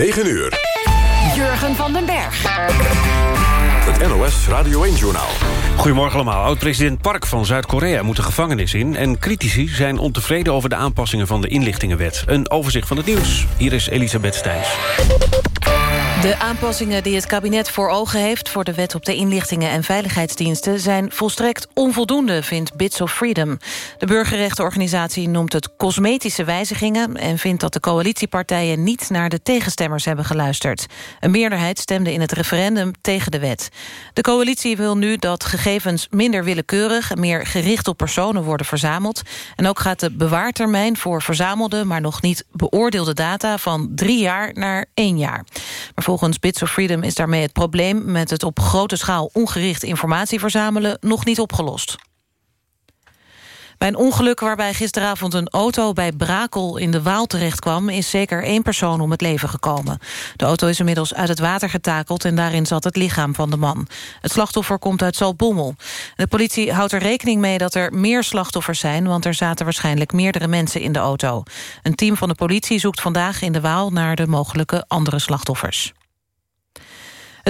9 uur. Jurgen van den Berg. Het NOS Radio 1-journaal. Goedemorgen allemaal. Oud-president Park van Zuid-Korea moet de gevangenis in... en critici zijn ontevreden over de aanpassingen van de inlichtingenwet. Een overzicht van het nieuws. Hier is Elisabeth Stijns. De aanpassingen die het kabinet voor ogen heeft... voor de wet op de inlichtingen en veiligheidsdiensten... zijn volstrekt onvoldoende, vindt Bits of Freedom. De burgerrechtenorganisatie noemt het cosmetische wijzigingen... en vindt dat de coalitiepartijen niet naar de tegenstemmers hebben geluisterd. Een meerderheid stemde in het referendum tegen de wet. De coalitie wil nu dat gegevens minder willekeurig... en meer gericht op personen worden verzameld. En ook gaat de bewaartermijn voor verzamelde... maar nog niet beoordeelde data van drie jaar naar één jaar. Volgens Bits of Freedom is daarmee het probleem... met het op grote schaal ongericht informatie verzamelen nog niet opgelost. Bij een ongeluk waarbij gisteravond een auto bij Brakel in de Waal terechtkwam... is zeker één persoon om het leven gekomen. De auto is inmiddels uit het water getakeld en daarin zat het lichaam van de man. Het slachtoffer komt uit Zaltbommel. De politie houdt er rekening mee dat er meer slachtoffers zijn... want er zaten waarschijnlijk meerdere mensen in de auto. Een team van de politie zoekt vandaag in de Waal naar de mogelijke andere slachtoffers.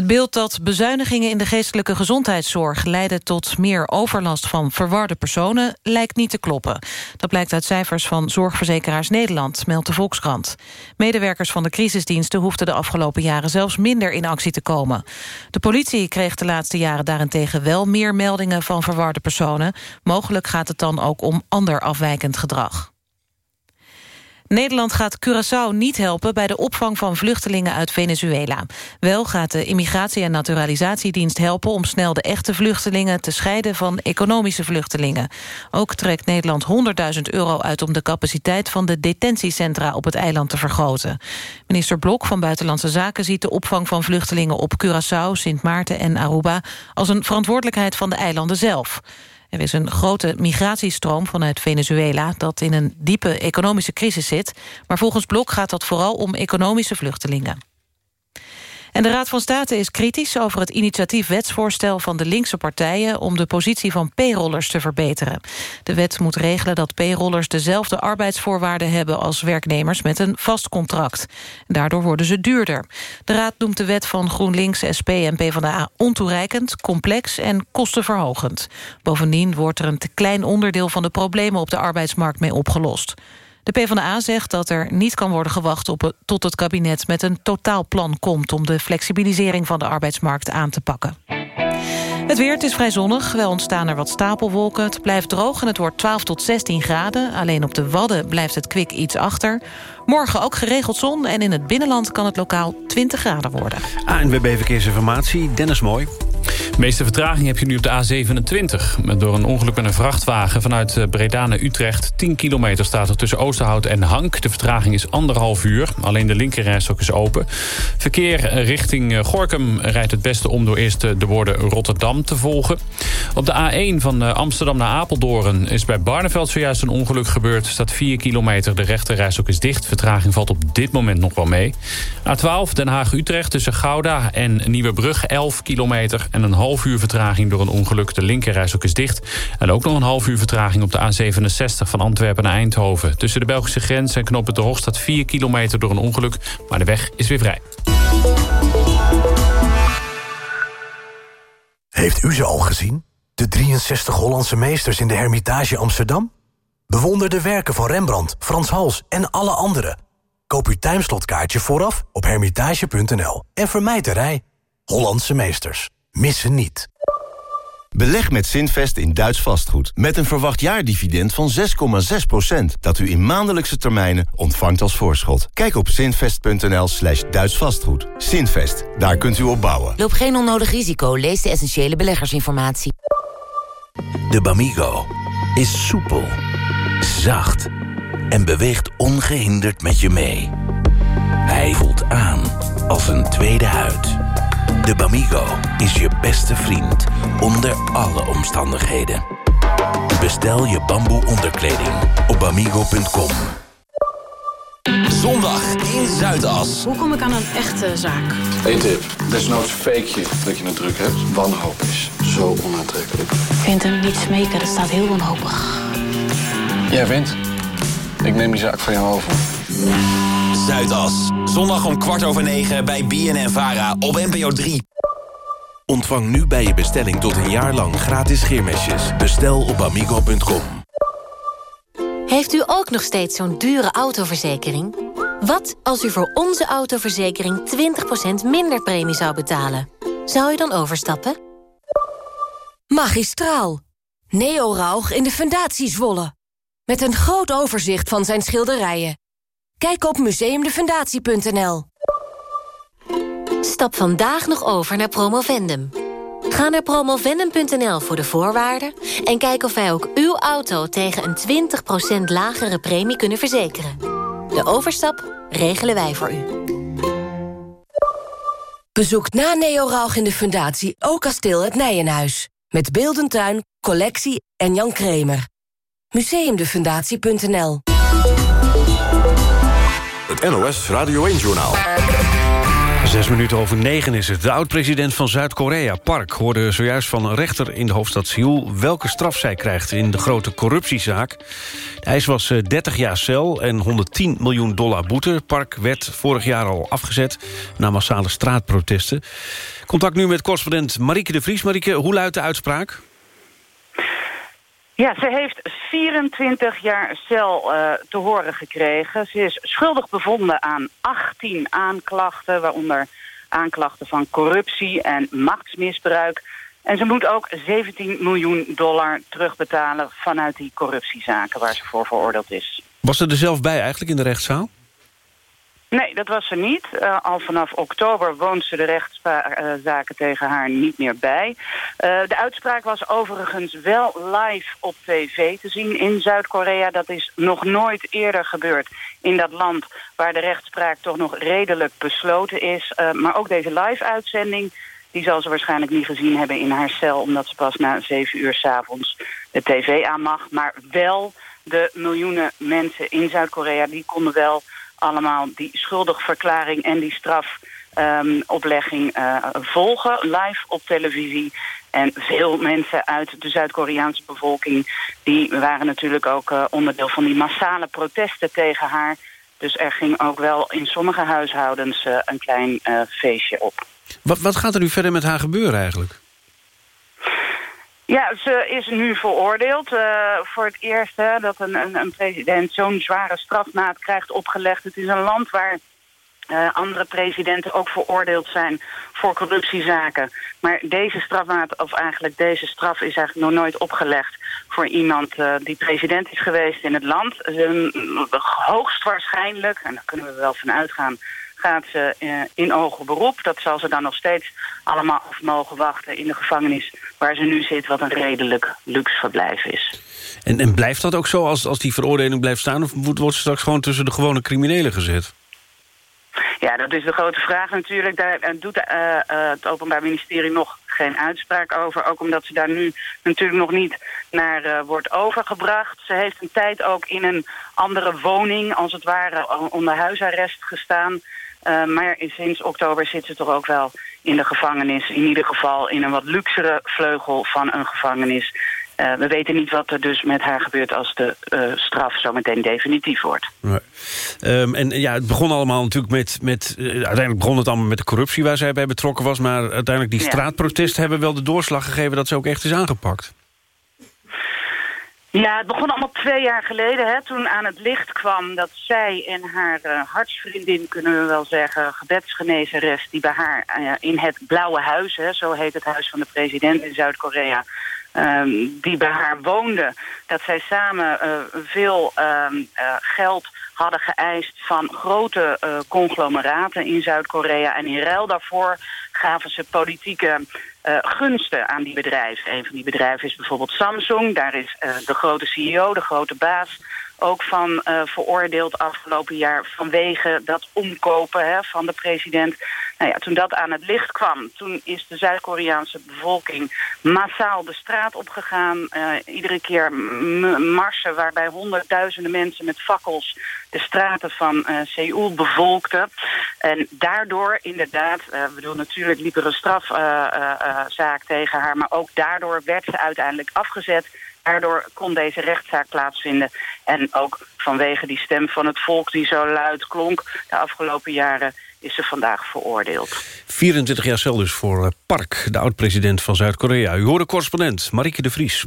Het beeld dat bezuinigingen in de geestelijke gezondheidszorg... leiden tot meer overlast van verwarde personen, lijkt niet te kloppen. Dat blijkt uit cijfers van Zorgverzekeraars Nederland, meldt de Volkskrant. Medewerkers van de crisisdiensten hoefden de afgelopen jaren... zelfs minder in actie te komen. De politie kreeg de laatste jaren daarentegen wel meer meldingen... van verwarde personen. Mogelijk gaat het dan ook om ander afwijkend gedrag. Nederland gaat Curaçao niet helpen bij de opvang van vluchtelingen uit Venezuela. Wel gaat de Immigratie- en Naturalisatiedienst helpen om snel de echte vluchtelingen te scheiden van economische vluchtelingen. Ook trekt Nederland 100.000 euro uit om de capaciteit van de detentiecentra op het eiland te vergroten. Minister Blok van Buitenlandse Zaken ziet de opvang van vluchtelingen op Curaçao, Sint Maarten en Aruba als een verantwoordelijkheid van de eilanden zelf. Er is een grote migratiestroom vanuit Venezuela... dat in een diepe economische crisis zit. Maar volgens Blok gaat dat vooral om economische vluchtelingen. En de Raad van State is kritisch over het initiatief wetsvoorstel van de linkse partijen om de positie van payrollers te verbeteren. De wet moet regelen dat payrollers dezelfde arbeidsvoorwaarden hebben als werknemers met een vast contract. Daardoor worden ze duurder. De Raad noemt de wet van GroenLinks, SP en PvdA ontoereikend, complex en kostenverhogend. Bovendien wordt er een te klein onderdeel van de problemen op de arbeidsmarkt mee opgelost. De PvdA zegt dat er niet kan worden gewacht op tot het kabinet met een totaalplan komt om de flexibilisering van de arbeidsmarkt aan te pakken. Het weer, het is vrij zonnig. Wel ontstaan er wat stapelwolken. Het blijft droog en het wordt 12 tot 16 graden. Alleen op de Wadden blijft het kwik iets achter. Morgen ook geregeld zon en in het binnenland kan het lokaal 20 graden worden. ANWB Verkeersinformatie, Dennis Mooi. De meeste vertraging heb je nu op de A27. Door een ongeluk met een vrachtwagen vanuit eh, Breda naar Utrecht. 10 kilometer staat er tussen Oosterhout en Hank. De vertraging is anderhalf uur. Alleen de linkerrijstok is open. Verkeer eh, richting eh, Gorkum rijdt het beste om door eerst de woorden Rotterdam te volgen. Op de A1 van Amsterdam naar Apeldoorn is bij Barneveld zojuist een ongeluk gebeurd. Er staat 4 kilometer, de rechterrijstok is dicht. Vertraging valt op dit moment nog wel mee. A12 Den Haag-Utrecht tussen Gouda en Nieuwebrug 11 kilometer en een half uur vertraging door een ongeluk. De linkerreis is dicht. En ook nog een half uur vertraging op de A67 van Antwerpen naar Eindhoven. Tussen de Belgische grens en Knoppen de Hoog staat 4 kilometer door een ongeluk. Maar de weg is weer vrij. Heeft u ze al gezien? De 63 Hollandse meesters in de Hermitage Amsterdam? Bewonder de werken van Rembrandt, Frans Hals en alle anderen. Koop uw timeslotkaartje vooraf op hermitage.nl en vermijd de rij. Hollandse meesters. Missen niet. Beleg met Zinvest in Duits vastgoed. Met een verwacht jaardividend van 6,6%. Dat u in maandelijkse termijnen ontvangt als voorschot. Kijk op zinvest.nl slash Duits vastgoed. Zinvest, daar kunt u op bouwen. Loop geen onnodig risico. Lees de essentiële beleggersinformatie. De Bamigo is soepel, zacht en beweegt ongehinderd met je mee. Hij voelt aan als een tweede huid. De Bamigo is je beste vriend onder alle omstandigheden. Bestel je bamboe onderkleding op bamigo.com. Zondag in Zuidas. Hoe kom ik aan een echte zaak? Eén tip. Desnoods fake je dat je het druk hebt. Wanhoop is zo onaantrekkelijk. Ik vind hem niet smeken, dat staat heel wanhopig. Jij vindt? Ik neem die zaak van jou over. Zuidas. Zondag om kwart over negen bij BNN Vara op NPO 3. Ontvang nu bij je bestelling tot een jaar lang gratis scheermesjes. Bestel op amigo.com. Heeft u ook nog steeds zo'n dure autoverzekering? Wat als u voor onze autoverzekering 20% minder premie zou betalen? Zou u dan overstappen? Magistraal. Neo Rauch in de Fundatie Zwolle. Met een groot overzicht van zijn schilderijen. Kijk op museumdefundatie.nl. Stap vandaag nog over naar Promovendum. Ga naar promovendum.nl voor de voorwaarden... en kijk of wij ook uw auto tegen een 20% lagere premie kunnen verzekeren. De overstap regelen wij voor u. Bezoek na Neo Rauch in de Fundatie ook kasteel het Nijenhuis. Met Beeldentuin, collectie en Jan Kremer. Museumdefundatie.nl Het NOS Radio 1-journaal. Zes minuten over negen is het. De oud-president van Zuid-Korea, Park, hoorde zojuist van een rechter in de hoofdstad Seoul... welke straf zij krijgt in de grote corruptiezaak. De eis was 30 jaar cel en 110 miljoen dollar boete. Park werd vorig jaar al afgezet na massale straatprotesten. Contact nu met correspondent Marieke de Vries. Marieke, hoe luidt de uitspraak? Ja, ze heeft 24 jaar cel uh, te horen gekregen. Ze is schuldig bevonden aan 18 aanklachten... waaronder aanklachten van corruptie en machtsmisbruik. En ze moet ook 17 miljoen dollar terugbetalen... vanuit die corruptiezaken waar ze voor veroordeeld is. Was ze er zelf bij eigenlijk in de rechtszaal? Nee, dat was ze niet. Uh, al vanaf oktober woont ze de rechtszaken tegen haar niet meer bij. Uh, de uitspraak was overigens wel live op tv te zien in Zuid-Korea. Dat is nog nooit eerder gebeurd in dat land waar de rechtspraak toch nog redelijk besloten is. Maar ook deze live-uitzending, die zal ze waarschijnlijk niet gezien hebben in haar cel... omdat ze pas na zeven uur s'avonds de tv aan mag. Maar wel de miljoenen mensen in Zuid-Korea, die konden wel allemaal die schuldigverklaring en die strafoplegging um, uh, volgen, live op televisie. En veel mensen uit de Zuid-Koreaanse bevolking... die waren natuurlijk ook uh, onderdeel van die massale protesten tegen haar. Dus er ging ook wel in sommige huishoudens uh, een klein feestje op. Wat, wat gaat er nu verder met haar gebeuren eigenlijk? Ja, ze is nu veroordeeld. Uh, voor het eerst dat een, een, een president zo'n zware strafmaat krijgt opgelegd. Het is een land waar uh, andere presidenten ook veroordeeld zijn voor corruptiezaken. Maar deze strafmaat, of eigenlijk deze straf, is eigenlijk nog nooit opgelegd voor iemand uh, die president is geweest in het land. hoogstwaarschijnlijk, en daar kunnen we wel van uitgaan, gaat ze uh, in ogen beroep. Dat zal ze dan nog steeds allemaal af mogen wachten in de gevangenis waar ze nu zit, wat een redelijk luxe verblijf is. En, en blijft dat ook zo als, als die veroordeling blijft staan... of wordt, wordt ze straks gewoon tussen de gewone criminelen gezet? Ja, dat is de grote vraag natuurlijk. Daar doet uh, uh, het Openbaar Ministerie nog geen uitspraak over. Ook omdat ze daar nu natuurlijk nog niet naar uh, wordt overgebracht. Ze heeft een tijd ook in een andere woning, als het ware, onder huisarrest gestaan. Uh, maar sinds oktober zit ze toch ook wel in de gevangenis. In ieder geval in een wat luxere vleugel van een gevangenis. Uh, we weten niet wat er dus met haar gebeurt als de uh, straf zo meteen definitief wordt. Um, en ja, het begon allemaal natuurlijk met... met uh, uiteindelijk begon het allemaal met de corruptie waar zij bij betrokken was... maar uiteindelijk die straatprotesten hebben wel de doorslag gegeven... dat ze ook echt is aangepakt. Ja, het begon allemaal twee jaar geleden, hè, toen aan het licht kwam dat zij en haar uh, hartsvriendin, kunnen we wel zeggen, gebedsgenezeres, die bij haar uh, in het Blauwe Huis, hè, zo heet het huis van de president in Zuid-Korea, um, die bij haar woonde, dat zij samen uh, veel um, geld hadden geëist van grote conglomeraten in Zuid-Korea. En in ruil daarvoor gaven ze politieke uh, gunsten aan die bedrijven. Een van die bedrijven is bijvoorbeeld Samsung. Daar is uh, de grote CEO, de grote baas, ook van uh, veroordeeld afgelopen jaar... vanwege dat omkopen hè, van de president. Nou ja, toen dat aan het licht kwam, toen is de Zuid-Koreaanse bevolking... massaal de straat opgegaan. iedere keer marsen waarbij honderdduizenden mensen met fakkels... de straten van Seoul bevolkten. En daardoor inderdaad, ik bedoel, natuurlijk liep er een strafzaak tegen haar... maar ook daardoor werd ze uiteindelijk afgezet daardoor kon deze rechtszaak plaatsvinden. En ook vanwege die stem van het volk die zo luid klonk de afgelopen jaren is ze vandaag veroordeeld. 24 jaar cel dus voor eh, Park, de oud-president van Zuid-Korea. U hoorde correspondent Marieke de Vries.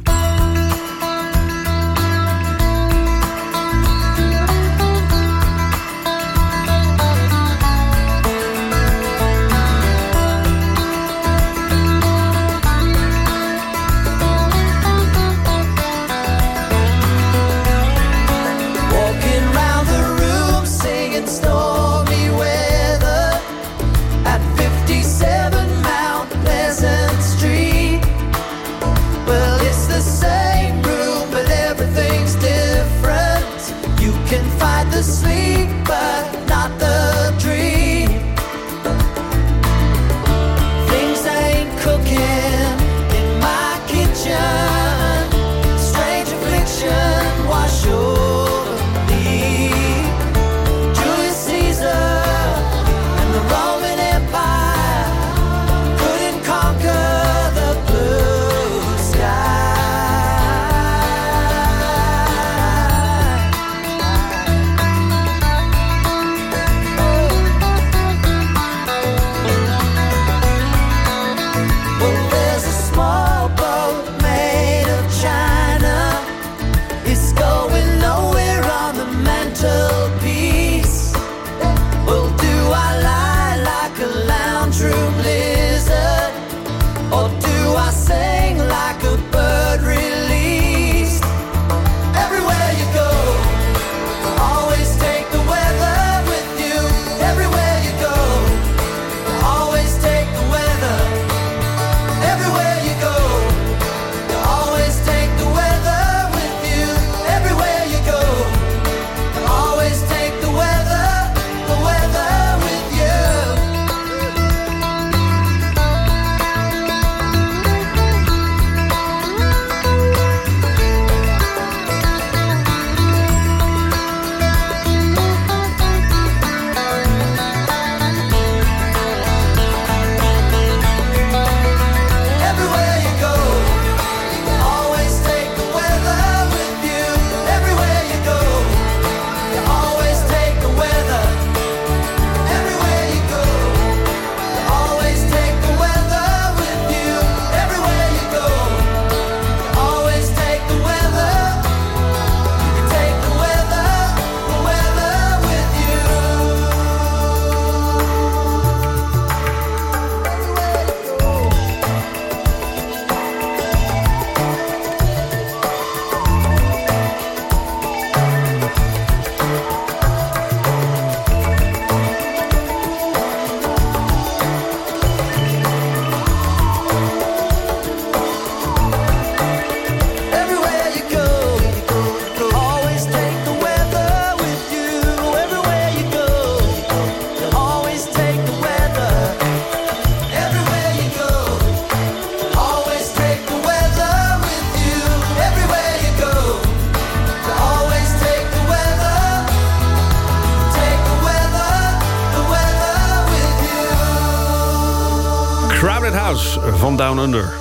Van Down Under.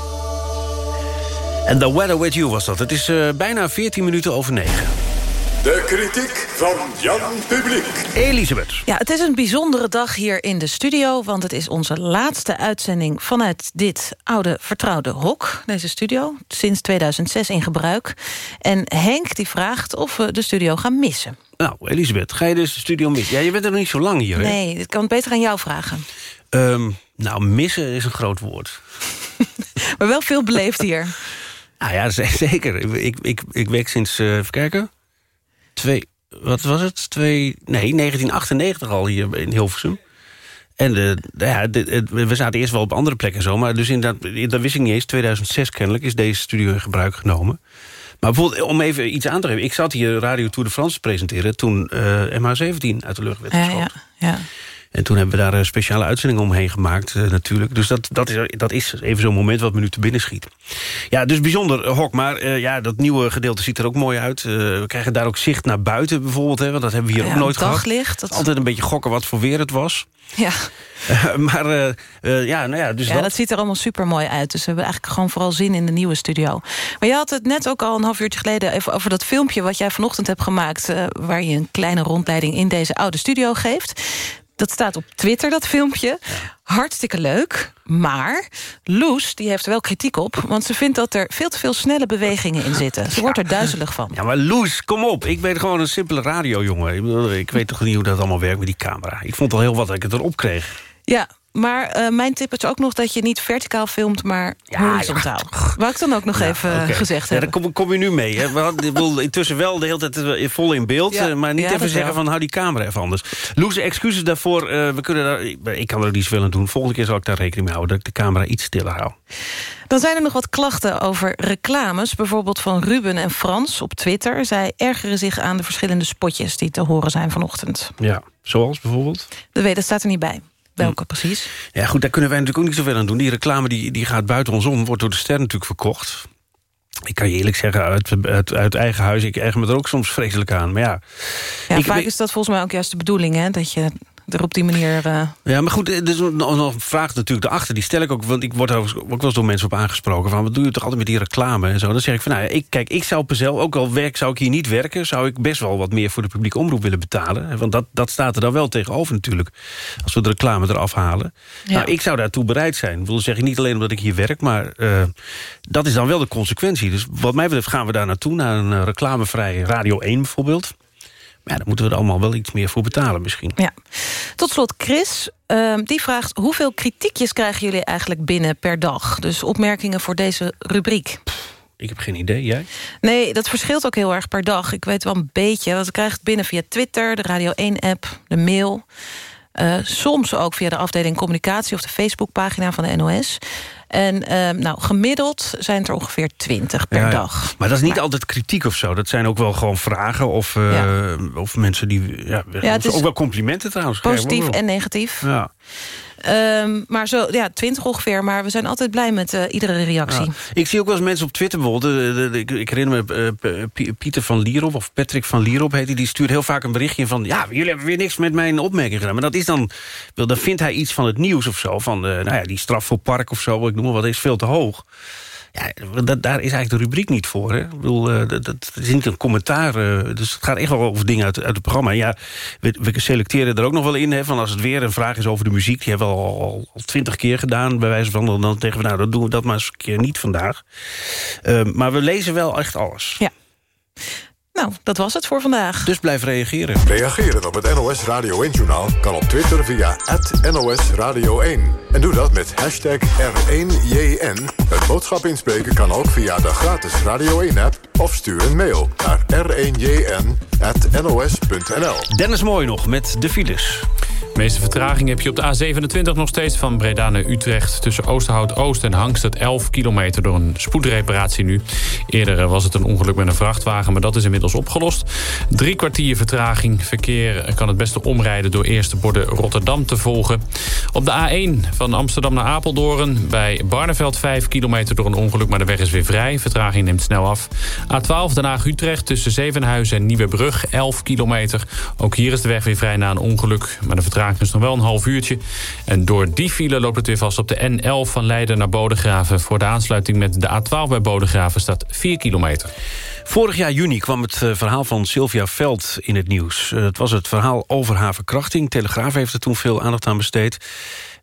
En The Weather With You was dat. Het is eh, bijna 14 minuten over 9. De kritiek van Jan Publiek. Elisabeth. Ja, het is een bijzondere dag hier in de studio... want het is onze laatste uitzending vanuit dit oude vertrouwde hok. Deze studio, sinds 2006 in gebruik. En Henk die vraagt of we de studio gaan missen. Nou, Elisabeth, ga je dus de studio missen? Ja, je bent er nog niet zo lang hier, hè? Nee, ik kan het beter aan jou vragen. Ehm, nou, missen is een groot woord. Maar wel veel beleefd hier. Nou ja, zeker. Ik, ik, ik werk sinds, eh, even kijken... Twee, wat was het? Twee, nee, 1998 al hier in Hilversum. En de, de- ja, de- het- we zaten eerst wel op andere plekken en zo... maar dus inderdaad, dat wist ik niet eens. 2006 kennelijk is deze studio in gebruik genomen. Maar bijvoorbeeld, om even iets aan te geven... ik zat hier Radio Tour de France te presenteren... toen eh MH17 uit de lucht werd Ja, geschoten. ja, ja. En toen hebben we daar een speciale uitzending omheen gemaakt eh, natuurlijk. Dus dat, dat, is, dat is even zo'n moment wat me nu te binnen schiet. Ja, dus bijzonder eh, hok. Maar eh, ja, dat nieuwe gedeelte ziet er ook mooi uit. We krijgen daar ook zicht naar buiten bijvoorbeeld. Hè, want dat hebben we hier Ja, ook nooit gehad. daglicht, dat- Altijd een beetje gokken wat voor weer het was. Ja. Maar ja, nou ja, dus ja, dat. dat ziet er allemaal super mooi uit. Dus we hebben eigenlijk gewoon vooral zin in de nieuwe studio. Maar je had het net ook al een half uurtje geleden... even over dat filmpje wat jij vanochtend hebt gemaakt... waar je een kleine rondleiding in deze oude studio geeft. Dat staat op Twitter, dat filmpje. Hartstikke leuk. Maar Loes die heeft er wel kritiek op... want ze vindt dat er veel te veel snelle bewegingen in zitten. Ze wordt er duizelig van. Ja, maar Loes, kom op. Ik ben gewoon een simpele radiojongen. Ik, bedoel, ik weet toch niet hoe dat allemaal werkt met die camera. Ik vond al heel wat dat ik het erop kreeg. Ja, maar eh, mijn tip is ook nog dat je niet verticaal filmt, maar horizontaal. Wou ik dan ook nog even eh, gezegd ja, hebben. daar kom, kom je nu mee. Hè? We hadden, intussen wel de hele tijd eh, vol in beeld. Ja, maar niet ja, even zeggen wel. van hou die camera even anders. Loes, excuses daarvoor. we kunnen daar, ik, ik kan er niet zoveel aan doen. Volgende keer zal ik daar rekening mee houden. Dat ik de camera iets stiller hou. Dan zijn er nog wat klachten over reclames. Bijvoorbeeld van Ruben en Frans op Twitter. Zij ergeren zich aan de verschillende spotjes die te horen zijn vanochtend. Ja, zoals bijvoorbeeld? De weet, dat staat er niet bij. Welke precies? Ja goed, daar kunnen wij natuurlijk ook niet zoveel aan doen. Die reclame die, die gaat buiten ons om. Wordt door de ster natuurlijk verkocht. Ik kan je eerlijk zeggen, uit, uit, uit eigen huis... ik erger me er ook soms vreselijk aan. Maar ja, Ja, vaak is dat volgens mij ook juist de bedoeling, hè? Dat je er op die manier... eh, Ja, maar goed, er is nog nog een vraag natuurlijk erachter. Die stel ik ook, want ik word er ook wel eens door mensen op aangesproken... van wat doe je toch altijd met die reclame en zo. Dan zeg ik van, nou ja, ik, kijk, ik zou op mezelf... ook al werk, zou ik hier niet werken... zou ik best wel wat meer voor de publieke omroep willen betalen. Want dat, dat staat er dan wel tegenover natuurlijk. Als we de reclame eraf halen. Ja. Nou, ik zou daartoe bereid zijn. Ik wil zeggen, niet alleen omdat ik hier werk... maar eh, dat is dan wel de consequentie. Dus wat mij betreft gaan we daar naartoe... naar een eh, reclamevrije Radio 1 bijvoorbeeld... Maar ja, daar moeten we er allemaal wel iets meer voor betalen misschien. Ja. Tot slot Chris, ehm, die vraagt... hoeveel kritiekjes krijgen jullie eigenlijk binnen per dag? Dus opmerkingen voor deze rubriek. Ik heb geen idee, jij? Nee, dat verschilt ook heel erg per dag. Ik weet wel een beetje. Want krijgen het binnen via Twitter, de Radio 1-app, de mail. Eh, soms ook via de afdeling communicatie... of de Facebookpagina van de NOS. En ehm, nou, gemiddeld zijn het er ongeveer 20 per Ja, ja. dag. Maar dat is niet altijd kritiek of zo. Dat zijn ook wel gewoon vragen of, eh, of mensen die... Ja, het is ook wel complimenten trouwens. Positief en negatief. Ja. Ehm, maar zo, ja, 20 ongeveer. Maar we zijn altijd blij met eh, iedere reactie. Ik zie ook wel eens mensen op Twitter bijvoorbeeld. de- ik, herinner me eh, Pieter van Lierop, of Patrick van Lierop heet hij. Die stuurt heel vaak een berichtje van... ja, jullie hebben weer niks met mijn opmerking gedaan. Maar dat is dan... Dan vindt hij iets van het nieuws of zo. Van, eh, nou ja, die straf voor park of zo, ik noem maar wat, is veel te hoog. Ja, dat, daar is eigenlijk de rubriek niet voor. Hè? Ik bedoel, eh, dat, dat is niet een commentaar. eh, dus het gaat echt wel over dingen uit, uit het programma. Ja, we, we selecteren er ook nog wel in. Hè, van als het weer een vraag is over de muziek... die hebben we al twintig keer gedaan, bij wijze van... dan dan zeggen we, nou, dan doen we dat maar eens een keer niet vandaag. Eh, maar we lezen wel echt alles. Ja. Nou, dat was het voor vandaag. Dus blijf reageren. Reageren op het NOS Radio 1-journaal kan op Twitter via NOS Radio 1. En doe dat met hashtag R1JN. Het boodschap inspreken kan ook via de gratis Radio 1-app... of stuur een mail naar r1jn.nos.nl. Dennis Mooi nog met de files. De meeste vertraging heb je op de A27 nog steeds van Breda naar Utrecht. Tussen Oosterhout-Oost en Hangstad 11 kilometer door een spoedreparatie nu. Eerder eh, was het een ongeluk met een vrachtwagen, maar dat is inmiddels opgelost. Drie kwartier vertraging. Verkeer kan het beste omrijden door eerst de borden Rotterdam te volgen. Op de A1 van Amsterdam naar Apeldoorn bij Barneveld 5 kilometer door een ongeluk, maar de weg is weer vrij. Vertraging neemt snel af. A12 Den Haag-Utrecht tussen Zevenhuizen en Nieuwebrug 11 kilometer. Ook hier is de weg weer vrij na een ongeluk, maar de vertraging is nog wel een half uurtje. En door die file loopt het weer vast op de N11 van Leiden naar Bodegraven. Voor de aansluiting met de A12 bij Bodegraven staat 4 kilometer. Vorig jaar juni kwam het eh, verhaal van Sylvia Veld in het nieuws. Eh, Het was het verhaal over haar verkrachting. Telegraaf heeft er toen veel aandacht aan besteed.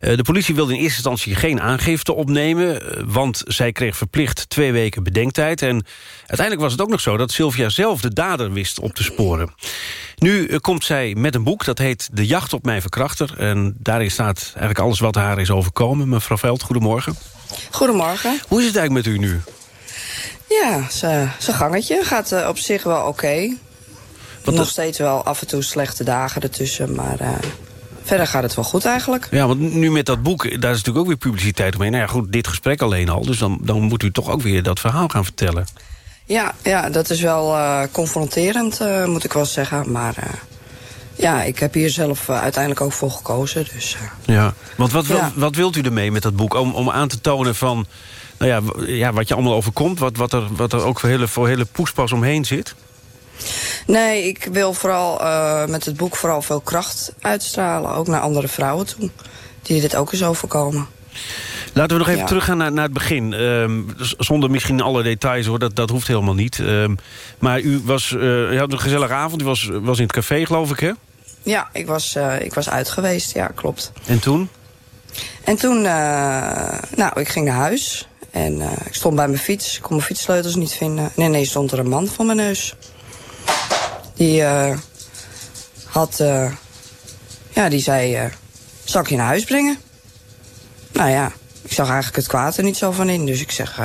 Eh, De politie wilde in eerste instantie geen aangifte opnemen... eh, want zij kreeg verplicht twee weken bedenktijd. En uiteindelijk was het ook nog zo dat Sylvia zelf de dader wist op te sporen. Nu eh, komt zij met een boek, dat heet De Jacht op mijn verkrachter. En daarin staat eigenlijk alles wat haar is overkomen. Mevrouw Veld, goedemorgen. Goedemorgen. Hoe is het eigenlijk met u nu? Ja, zijn gangetje gaat op zich wel oké. Nog dat- steeds wel af en toe slechte dagen ertussen, maar verder gaat het wel goed eigenlijk. Ja, want nu met dat boek, daar is natuurlijk ook weer publiciteit omheen. Nou ja, goed, dit gesprek alleen al. Dus dan, dan moet u toch ook weer dat verhaal gaan vertellen. Ja, ja dat is wel eh, confronterend, eh, moet ik wel zeggen. Maar eh, ja, ik heb hier zelf uiteindelijk ook voor gekozen. Dus, Ja, want wat, wil- Ja. wat wilt u ermee met dat boek? Om, om aan te tonen van, nou ja, ja, wat je allemaal overkomt... wat, wat, er, wat er ook voor hele, voor hele poespas omheen zit? Nee, ik wil vooral eh, met het boek vooral veel kracht uitstralen. Ook naar andere vrouwen toe. Die dit ook eens overkomen. Laten we nog even Ja. teruggaan naar, naar het begin. Ehm, zonder misschien alle details, hoor. Dat, dat hoeft helemaal niet. Ehm, maar u, was, eh, u had een gezellige avond. U was, was in het café, geloof ik, hè? Ja, ik was, eh, ik was uit geweest. Ja, klopt. En toen? En toen, nou, ik ging naar huis. En ik stond bij mijn fiets. Ik kon mijn fietssleutels niet vinden. En ineens stond er een man voor mijn neus. Die eh, had, eh, ja, die zei, eh, zal ik je naar huis brengen? Nou ja, ik zag eigenlijk het kwaad er niet zo van in. Dus ik zeg,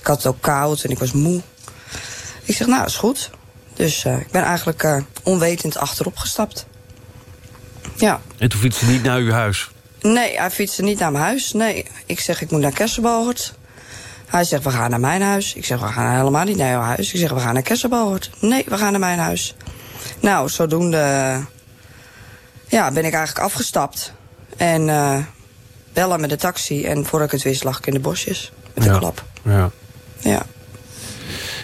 ik had het ook koud en ik was moe. Ik zeg, nou, is goed. Dus ik ben eigenlijk onwetend achterop gestapt. Ja. En toen fietste niet naar uw huis. Nee, hij fietste niet naar mijn huis. Nee, ik zeg ik moet naar Kersenbalhert. Hij zegt we gaan naar mijn huis. Ik zeg we gaan helemaal niet naar jouw huis. Ik zeg we gaan naar Kersenbalhert. Nee, we gaan naar mijn huis. Nou, zodoende ja, ben ik eigenlijk afgestapt. En eh, bellen met de taxi. En voordat ik het wist lag ik in de bosjes. Met ja. een klap. Ja. Ja.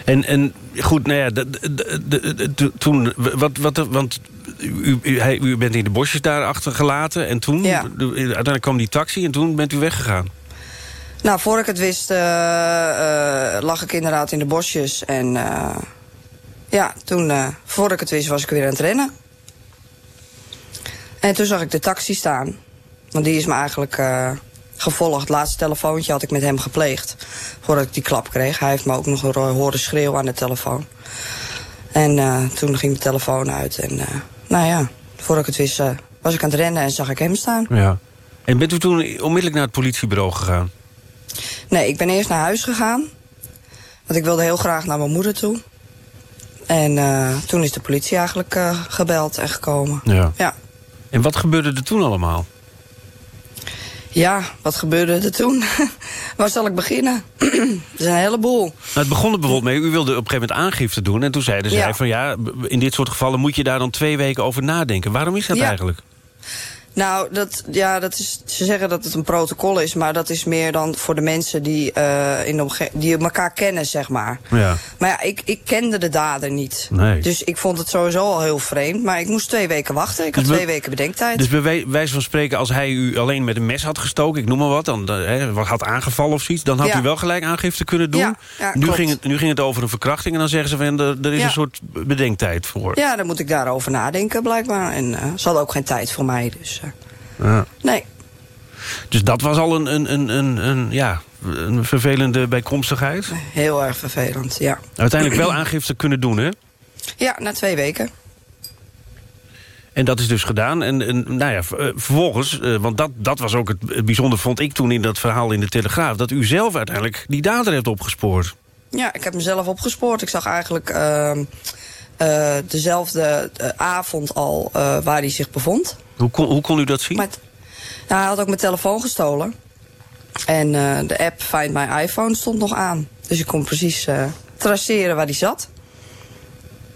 En, en goed, nou ja, de, de, de- de- de- toen, wat, wat, want u, u, hij- u bent in de bosjes daar achtergelaten. En toen, Ja. de- uiteindelijk kwam die taxi en toen bent u weggegaan. Nou, voor ik het wist, eh, eh, lag ik inderdaad in de bosjes. En eh, ja, toen, voor ik het wist, was ik weer aan het rennen. En toen zag ik de taxi staan. Want die is me eigenlijk gevolgd. Het laatste telefoontje had ik met hem gepleegd. Voordat ik die klap kreeg. Hij heeft me ook nog ho- horen schreeuwen aan de telefoon. En toen ging de telefoon uit. En nou ja, voordat ik het wist, was ik aan het rennen en zag ik hem staan. Ja. En bent u toen onmiddellijk naar het politiebureau gegaan? Nee, ik ben eerst naar huis gegaan. Want ik wilde heel graag naar mijn moeder toe. En eh, toen is de politie eigenlijk eh, gebeld en gekomen. Ja. Ja. En wat gebeurde er toen allemaal? Ja, wat gebeurde er toen? Waar zal ik beginnen? er is een heleboel. Nou, het begon er bijvoorbeeld mee, u wilde op een gegeven moment aangifte doen... en toen zeiden zij Ja. van ja, in dit soort gevallen moet je daar dan twee weken over nadenken. Waarom is dat Ja. eigenlijk? Nou, dat, ja, dat is, ze zeggen dat het een protocol is, maar dat is meer dan voor de mensen die, eh, in de omge- die elkaar kennen, zeg maar. Ja. Maar ja, ik, ik kende de dader niet. Nee. Dus ik vond het sowieso al heel vreemd. Maar ik moest twee weken wachten. Ik had Dus we- twee weken bedenktijd. Dus bij wij- wijze van spreken, als hij u alleen met een mes had gestoken... ik noem maar wat, dan hè, wat had aangevallen of zoiets... dan had Ja. u wel gelijk aangifte kunnen doen. Ja, ja, nu, klopt. ging het, nu ging het over een verkrachting... en dan zeggen ze van, er, er is een soort bedenktijd voor. Ja, dan moet ik daarover nadenken blijkbaar. En eh ze hadden ook geen tijd voor mij, dus... eh, Ja. nee. Dus dat was al een, een, een, een, een, ja, een vervelende bijkomstigheid. Heel erg vervelend, ja. Uiteindelijk wel aangifte kunnen doen, hè? Ja, na twee weken. En dat is dus gedaan. En, en nou ja, eh, vervolgens, eh, want dat, dat was ook het, bijzonder, vond ik toen in dat verhaal in de Telegraaf... dat u zelf uiteindelijk die dader hebt opgespoord. Ja, ik heb mezelf opgespoord. Ik zag eigenlijk ehm, eh, dezelfde avond al waar hij zich bevond. Hoe kon, hoe kon u dat zien? Nou, hij had ook mijn telefoon gestolen. En eh, de app Find My iPhone stond nog aan. Dus ik kon precies eh, traceren waar hij zat.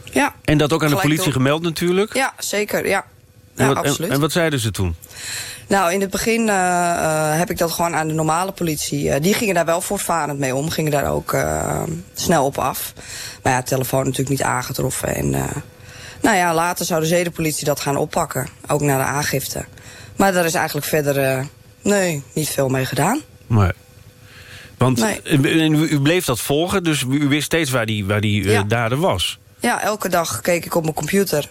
Ja. En dat ook aan de politie door. gemeld natuurlijk. Ja, zeker, ja. en, Ja, wat, absoluut. en wat zeiden ze toen? Nou, in het begin eh, heb ik dat gewoon aan de normale politie. die gingen daar wel voortvarend mee om. Gingen daar ook snel op af. Maar ja, telefoon natuurlijk niet aangetroffen. En nou ja, later zou de zedenpolitie dat gaan oppakken. Ook naar de aangifte. Maar daar is eigenlijk verder, eh, nee, niet veel mee gedaan. Nee. Want Nee. en u, u bleef dat volgen, dus u wist steeds waar die, waar die eh, Ja. dader was. Ja, elke dag keek ik op mijn computer.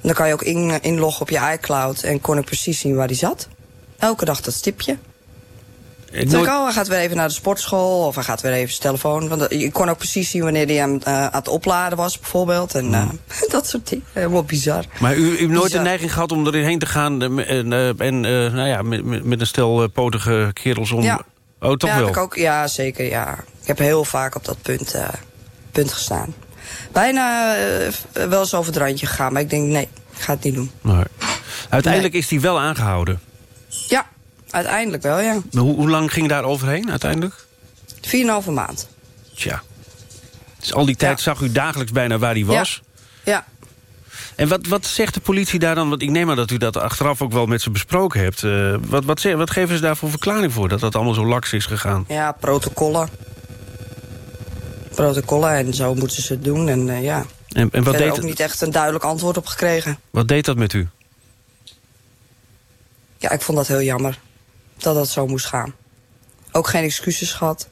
En dan kan je ook in, inloggen op je iCloud. En kon ik precies zien waar die zat. Elke dag dat stipje. Ik oh, hij gaat weer even naar de sportschool. Of hij gaat weer even zijn telefoon. Want eh, je kon ook precies zien wanneer hij hem eh, aan het opladen was, bijvoorbeeld. En eh, dat soort dingen. Helemaal bizar. Maar u, u heeft nooit Bizar. de neiging gehad om erheen te gaan... en, en nou ja, met, met, een stel potige kerels om... Ja. Oh, toch ja, wel? ik ook, ja, zeker. Ja. Ik heb heel vaak op dat punt, punt gestaan. Bijna wel eens over het randje gegaan. Maar ik denk, nee, ik ga het niet doen. Uiteindelijk is hij wel aangehouden. Ja, uiteindelijk wel, ja. Maar hoe, hoe lang ging daar overheen uiteindelijk? 4,5 maand. Tja. Dus al die tijd zag u dagelijks bijna waar hij was. Ja. En wat, wat zegt de politie daar dan? Want ik neem aan dat u dat achteraf ook wel met ze besproken hebt. Uh, wat, wat, wat geven ze daar voor verklaring voor... dat dat allemaal zo laks is gegaan? Ja, protocollen. Protocollen en zo moeten ze het doen. En uh, ja, en, en wat ik heb er ook niet echt een duidelijk antwoord op gekregen. Wat deed dat met u? Ja, ik vond dat heel jammer. Dat dat zo moest gaan. Ook geen excuses gehad.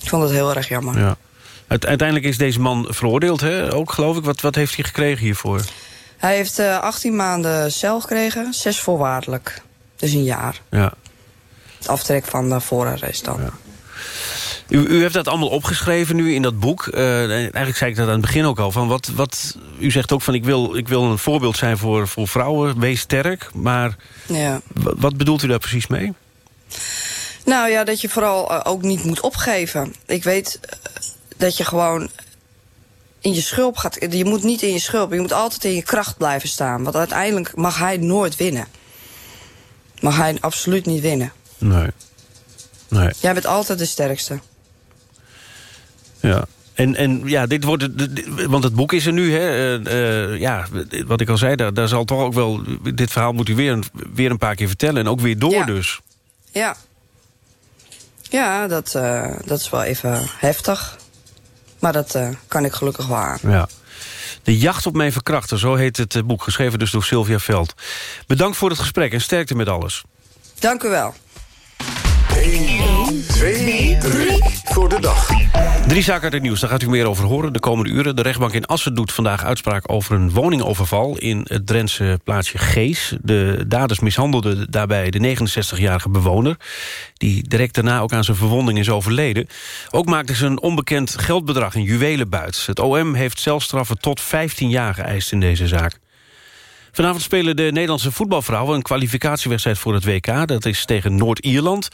Ik vond het heel erg jammer. Ja. Uiteindelijk is deze man veroordeeld, hè? ook geloof ik. Wat, wat heeft hij gekregen hiervoor? Hij heeft uh, 18 maanden cel gekregen, zes voorwaardelijk. Dus een jaar. Ja. Het aftrek van de voorarrest dan. Ja. U, u, heeft dat allemaal opgeschreven nu in dat boek. Uh, eigenlijk zei ik dat aan het begin ook al. Van wat, wat, u zegt ook van ik wil, ik wil een voorbeeld zijn voor, voor vrouwen. Wees sterk. Maar ja. wat bedoelt u daar precies mee? Nou ja, dat je vooral uh, ook niet moet opgeven. Ik weet uh, dat je gewoon in je schulp gaat. Je moet niet in je schulp. Je moet altijd in je kracht blijven staan. Want uiteindelijk mag hij nooit winnen. Mag hij absoluut niet winnen. Nee. nee. Jij bent altijd de sterkste. Ja. En, en ja, dit wordt, want het boek is er nu, hè. Uh, uh, ja, wat ik al zei, daar, daar zal toch ook wel... Dit verhaal moet u weer een, weer een paar keer vertellen. En ook weer door ja. dus. Ja. Ja, dat, uh, dat is wel even heftig. Maar dat kan ik gelukkig wel aan. Ja. De jacht op mijn verkrachter, zo heet het boek. Geschreven dus door Sylvia Veld. Bedankt voor het gesprek en sterkte met alles. Dank u wel. 1, 2, 3 voor de dag. Drie zaken uit het nieuws, daar gaat u meer over horen de komende uren. De rechtbank in Assen doet vandaag uitspraak over een woningoverval... in het Drentse plaatsje Gees. De daders mishandelden daarbij de 69-jarige bewoner... die direct daarna ook aan zijn verwonding is overleden. Ook maakten ze een onbekend geldbedrag in juwelenbuit. Het OM heeft celstraffen tot 15 jaar geëist in deze zaak. Vanavond spelen de Nederlandse voetbalvrouwen een kwalificatiewedstrijd voor het WK. Dat is tegen Noord-Ierland.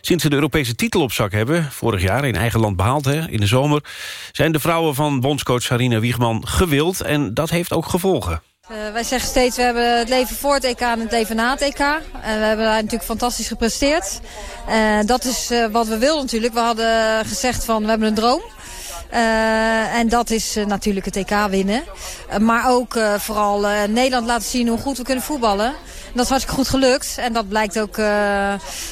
Sinds ze de Europese titel op zak hebben, vorig jaar in eigen land behaald hè, in de zomer... zijn de vrouwen van bondscoach Sarina Wiegman gewild en dat heeft ook gevolgen. Uh, wij zeggen steeds, we hebben het leven voor het EK en het leven na het EK. En we hebben daar natuurlijk fantastisch gepresteerd. Uh, dat is wat we wilden natuurlijk. We hadden gezegd van, we hebben een droom. Uh, en dat is uh, natuurlijk het EK winnen. Uh, maar ook vooral Nederland laten zien hoe goed we kunnen voetballen. En dat is hartstikke goed gelukt. En dat blijkt ook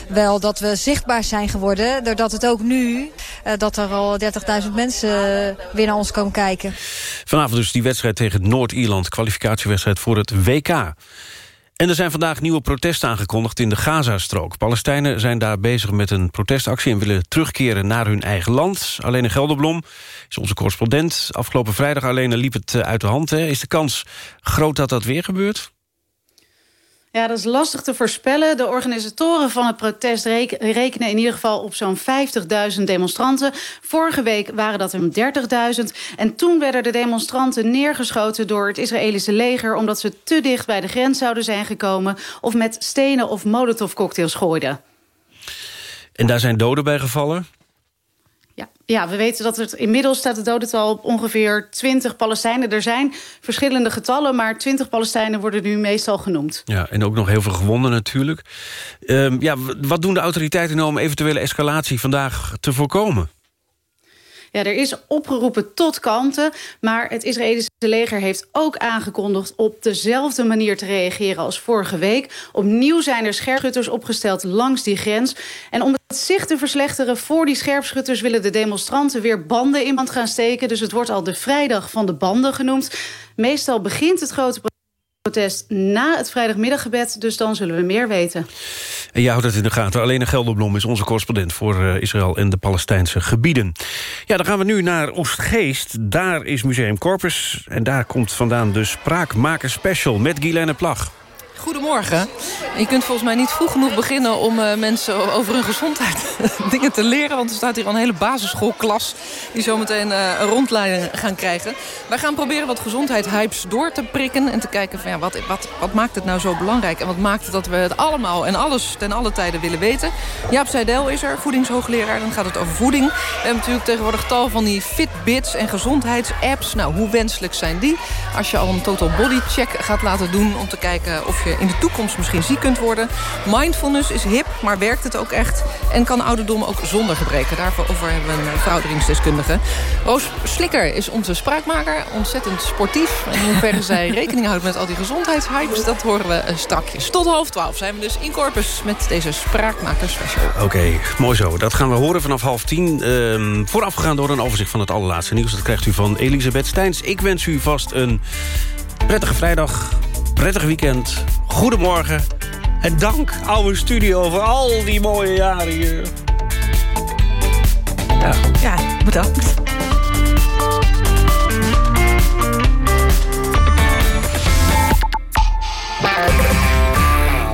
wel dat we zichtbaar zijn geworden. Doordat het ook nu, dat er al 30.000 mensen weer naar ons komen kijken. Vanavond dus die wedstrijd tegen Noord-Ierland. Kwalificatiewedstrijd voor het WK. En er zijn vandaag nieuwe protesten aangekondigd in de Gazastrook. Palestijnen zijn daar bezig met een protestactie... en willen terugkeren naar hun eigen land. Alleen in Gelderblom is onze correspondent. Afgelopen vrijdag alleen liep het uit de hand. Hè. Is de kans groot dat dat weer gebeurt? Ja, dat is lastig te voorspellen. De organisatoren van het protest rekenen in ieder geval op zo'n 50.000 demonstranten. Vorige week waren dat er 30.000. En toen werden de demonstranten neergeschoten door het Israëlische leger... omdat ze te dicht bij de grens zouden zijn gekomen... of met stenen of molotovcocktails gooiden. En daar zijn doden bij gevallen? Ja, ja, we weten dat het inmiddels staat het dodental op ongeveer 20 Palestijnen. Er zijn verschillende getallen, maar 20 Palestijnen worden nu meestal genoemd. Ja, en ook nog heel veel gewonden natuurlijk. Uh, ja, wat doen de autoriteiten nou om eventuele escalatie vandaag te voorkomen? Ja, er is opgeroepen tot kalmte, maar het Israëlische leger heeft ook aangekondigd op dezelfde manier te reageren als vorige week. Opnieuw zijn er scherpschutters opgesteld langs die grens. En om zicht te verslechteren voor die scherpschutters willen de demonstranten weer banden in band gaan steken. Dus het wordt al de vrijdag van de banden genoemd. Meestal begint het grote protest na het vrijdagmiddaggebed, dus dan zullen we meer weten. En jij houdt het in de gaten. Alleen Gelderblom is onze correspondent voor uh, Israël en de Palestijnse gebieden. Ja, dan gaan we nu naar Oostgeest. Daar is Museum Corpus en daar komt vandaan de Spraakmaker Special met Guylaine Plag. Goedemorgen. Je kunt volgens mij niet vroeg genoeg beginnen om uh, mensen over hun gezondheid dingen te leren. Want er staat hier al een hele basisschoolklas die zometeen uh, een rondleiding gaan krijgen. Wij gaan proberen wat gezondheidshypes door te prikken. En te kijken van ja, wat, wat, wat maakt het nou zo belangrijk? En wat maakt het dat we het allemaal en alles ten alle tijden willen weten? Jaap Seidel is er, voedingshoogleraar. Dan gaat het over voeding. We hebben natuurlijk tegenwoordig tal van die Fitbits en gezondheidsapps. Nou, hoe wenselijk zijn die? Als je al een total body check gaat laten doen om te kijken of je in de toekomst misschien ziek kunt worden. Mindfulness is hip, maar werkt het ook echt? En kan ouderdom ook zonder gebreken? Daarover hebben we een verouderingsdeskundige. Roos Slikker is onze spraakmaker. Ontzettend sportief. En in hoeverre zij rekening houdt met al die gezondheidshypes... dat horen we eh, strakjes. Tot half twaalf zijn we dus in Corpus met deze spraakmakers special. Oké, mooi zo. Dat gaan we horen vanaf half tien. Ehm, voorafgegaan door een overzicht van het allerlaatste nieuws. Dat krijgt u van Elisabeth Steins. Ik wens u vast een prettige vrijdag, prettig weekend. Goedemorgen. En dank, oude studio, voor al die mooie jaren hier. Ja, ja bedankt.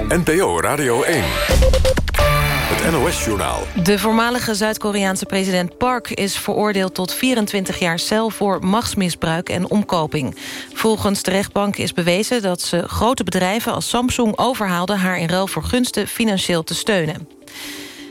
NPO Radio 1. Het NOS-journaal. De voormalige Zuid-Koreaanse president Park is veroordeeld tot 24 jaar cel voor machtsmisbruik en omkoping. Volgens de rechtbank is bewezen dat ze grote bedrijven als Samsung overhaalden haar in ruil voor gunsten financieel te steunen.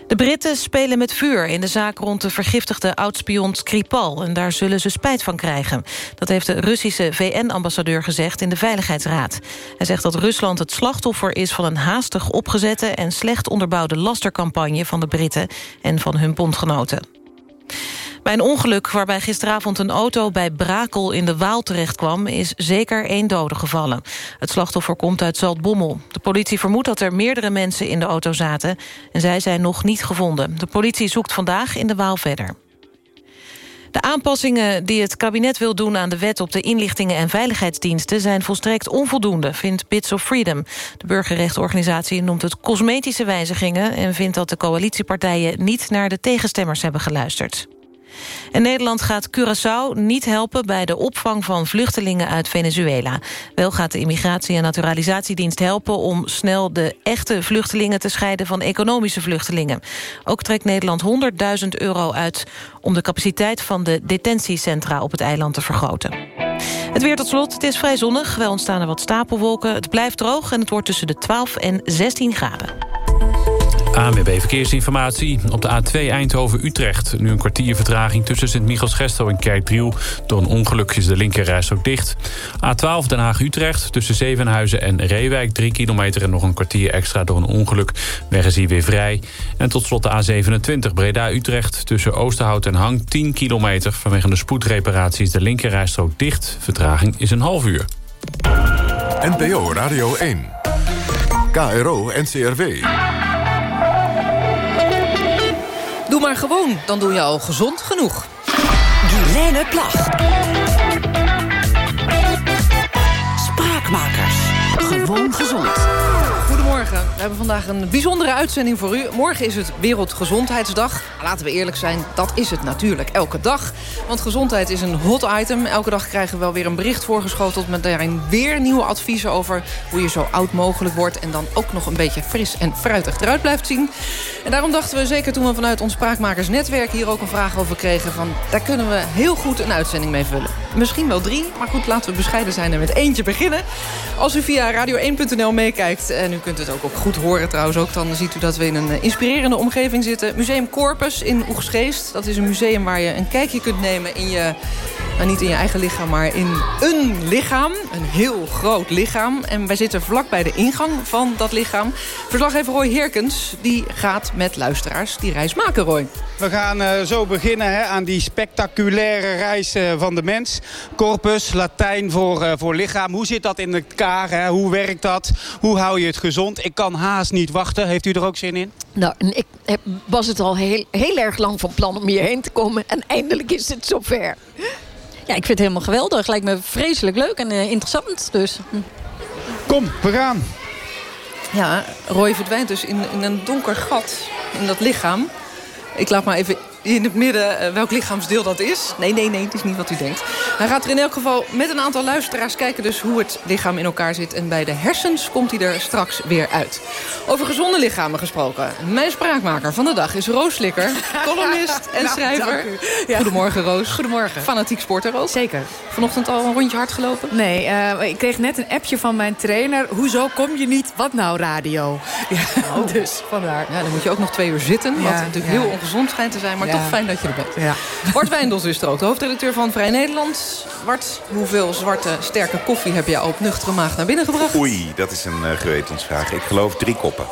De Britten spelen met vuur in de zaak rond de vergiftigde oudspion Skripal... en daar zullen ze spijt van krijgen. Dat heeft de Russische VN-ambassadeur gezegd in de Veiligheidsraad. Hij zegt dat Rusland het slachtoffer is van een haastig opgezette... en slecht onderbouwde lastercampagne van de Britten en van hun bondgenoten. Bij een ongeluk waarbij gisteravond een auto bij Brakel in de Waal terechtkwam... is zeker één dode gevallen. Het slachtoffer komt uit Zaltbommel. De politie vermoedt dat er meerdere mensen in de auto zaten... en zij zijn nog niet gevonden. De politie zoekt vandaag in de Waal verder. De aanpassingen die het kabinet wil doen aan de wet op de inlichtingen en veiligheidsdiensten zijn volstrekt onvoldoende, vindt Bits of Freedom. De burgerrechtenorganisatie noemt het cosmetische wijzigingen en vindt dat de coalitiepartijen niet naar de tegenstemmers hebben geluisterd. En Nederland gaat Curaçao niet helpen bij de opvang van vluchtelingen uit Venezuela. Wel gaat de Immigratie- en Naturalisatiedienst helpen om snel de echte vluchtelingen te scheiden van economische vluchtelingen. Ook trekt Nederland 100.000 euro uit om de capaciteit van de detentiecentra op het eiland te vergroten. Het weer tot slot, het is vrij zonnig. Wel ontstaan er wat stapelwolken. Het blijft droog en het wordt tussen de 12 en 16 graden. ANWB Verkeersinformatie. Op de A2 Eindhoven-Utrecht. Nu een kwartier vertraging tussen Sint-Michels-Gestel en Kerkdriel. Door een ongeluk is de linkerreis ook dicht. A12 Den Haag-Utrecht tussen Zevenhuizen en Reewijk. 3 kilometer en nog een kwartier extra door een ongeluk. Weg is hier weer vrij. En tot slot de A27 Breda-Utrecht tussen Oosterhout en Hang. 10 kilometer. Vanwege de spoedreparatie is de linkerrijstrook dicht. Vertraging is een half uur. NPO Radio 1. KRO NCRW. Gewoon, dan doe je al gezond genoeg. Guilaine Plag. Spraakmakers. Gewoon gezond. We hebben vandaag een bijzondere uitzending voor u. Morgen is het Wereldgezondheidsdag. Laten we eerlijk zijn, dat is het natuurlijk elke dag. Want gezondheid is een hot item. Elke dag krijgen we wel weer een bericht voorgeschoteld... met daarin weer nieuwe adviezen over hoe je zo oud mogelijk wordt... en dan ook nog een beetje fris en fruitig eruit blijft zien. En daarom dachten we, zeker toen we vanuit ons Spraakmakersnetwerk... hier ook een vraag over kregen van... daar kunnen we heel goed een uitzending mee vullen. Misschien wel drie, maar goed, laten we bescheiden zijn en met eentje beginnen. Als u via radio1.nl meekijkt, en u kunt het ook op goed horen trouwens ook... dan ziet u dat we in een eh, inspirerende omgeving zitten. Museum Corpus in Oegsgeest. Dat is een museum waar je een kijkje kunt nemen in je... Nou, niet in je eigen lichaam, maar in een lichaam. Een heel groot lichaam. En wij zitten vlak bij de ingang van dat lichaam. Verslaggever Roy Heerkens die gaat met luisteraars die reis maken, Roy. We gaan uh, zo beginnen hè, aan die spectaculaire reis uh, van de mens. Corpus, Latijn voor, uh, voor lichaam. Hoe zit dat in elkaar? Hè? Hoe werkt dat? Hoe hou je het gezond? Ik kan haast niet wachten. Heeft u er ook zin in? Nou, ik heb, was het al heel, heel erg lang van plan om hierheen te komen. En eindelijk is het zover. Ja, ik vind het helemaal geweldig. Lijkt me vreselijk leuk en interessant. Dus. hm. Kom, we gaan. Ja, Roy verdwijnt dus in, in een donker gat in dat lichaam. Ik laat maar even in het midden uh, welk lichaamsdeel dat is. Nee, nee, nee, het is niet wat u denkt. Hij gaat er in elk geval met een aantal luisteraars kijken... dus hoe het lichaam in elkaar zit. En bij de hersens komt hij er straks weer uit. Over gezonde lichamen gesproken. Mijn spraakmaker van de dag is Roos Slikker. Columnist en Nou, schrijver. Ja. Goedemorgen, Roos. Goedemorgen. Fanatiek sporter ook. Zeker. Vanochtend al een rondje hard gelopen? Nee, eh, ik kreeg net een appje van mijn trainer. Hoezo kom je niet? Wat nou radio? Ja, dus vandaar. Ja, dan moet je ook nog twee uur zitten. Wat Ja, natuurlijk heel ongezond schijnt te zijn. Maar. Toch fijn dat je er bent. Ja. Bart Wijndels is er ook, de hoofdredacteur van Vrij Nederland. Zwart, hoeveel zwarte sterke koffie heb jij op nuchtere maag naar binnen gebracht? Oei, dat is een uh, gewetensvraag. Ik geloof drie koppen.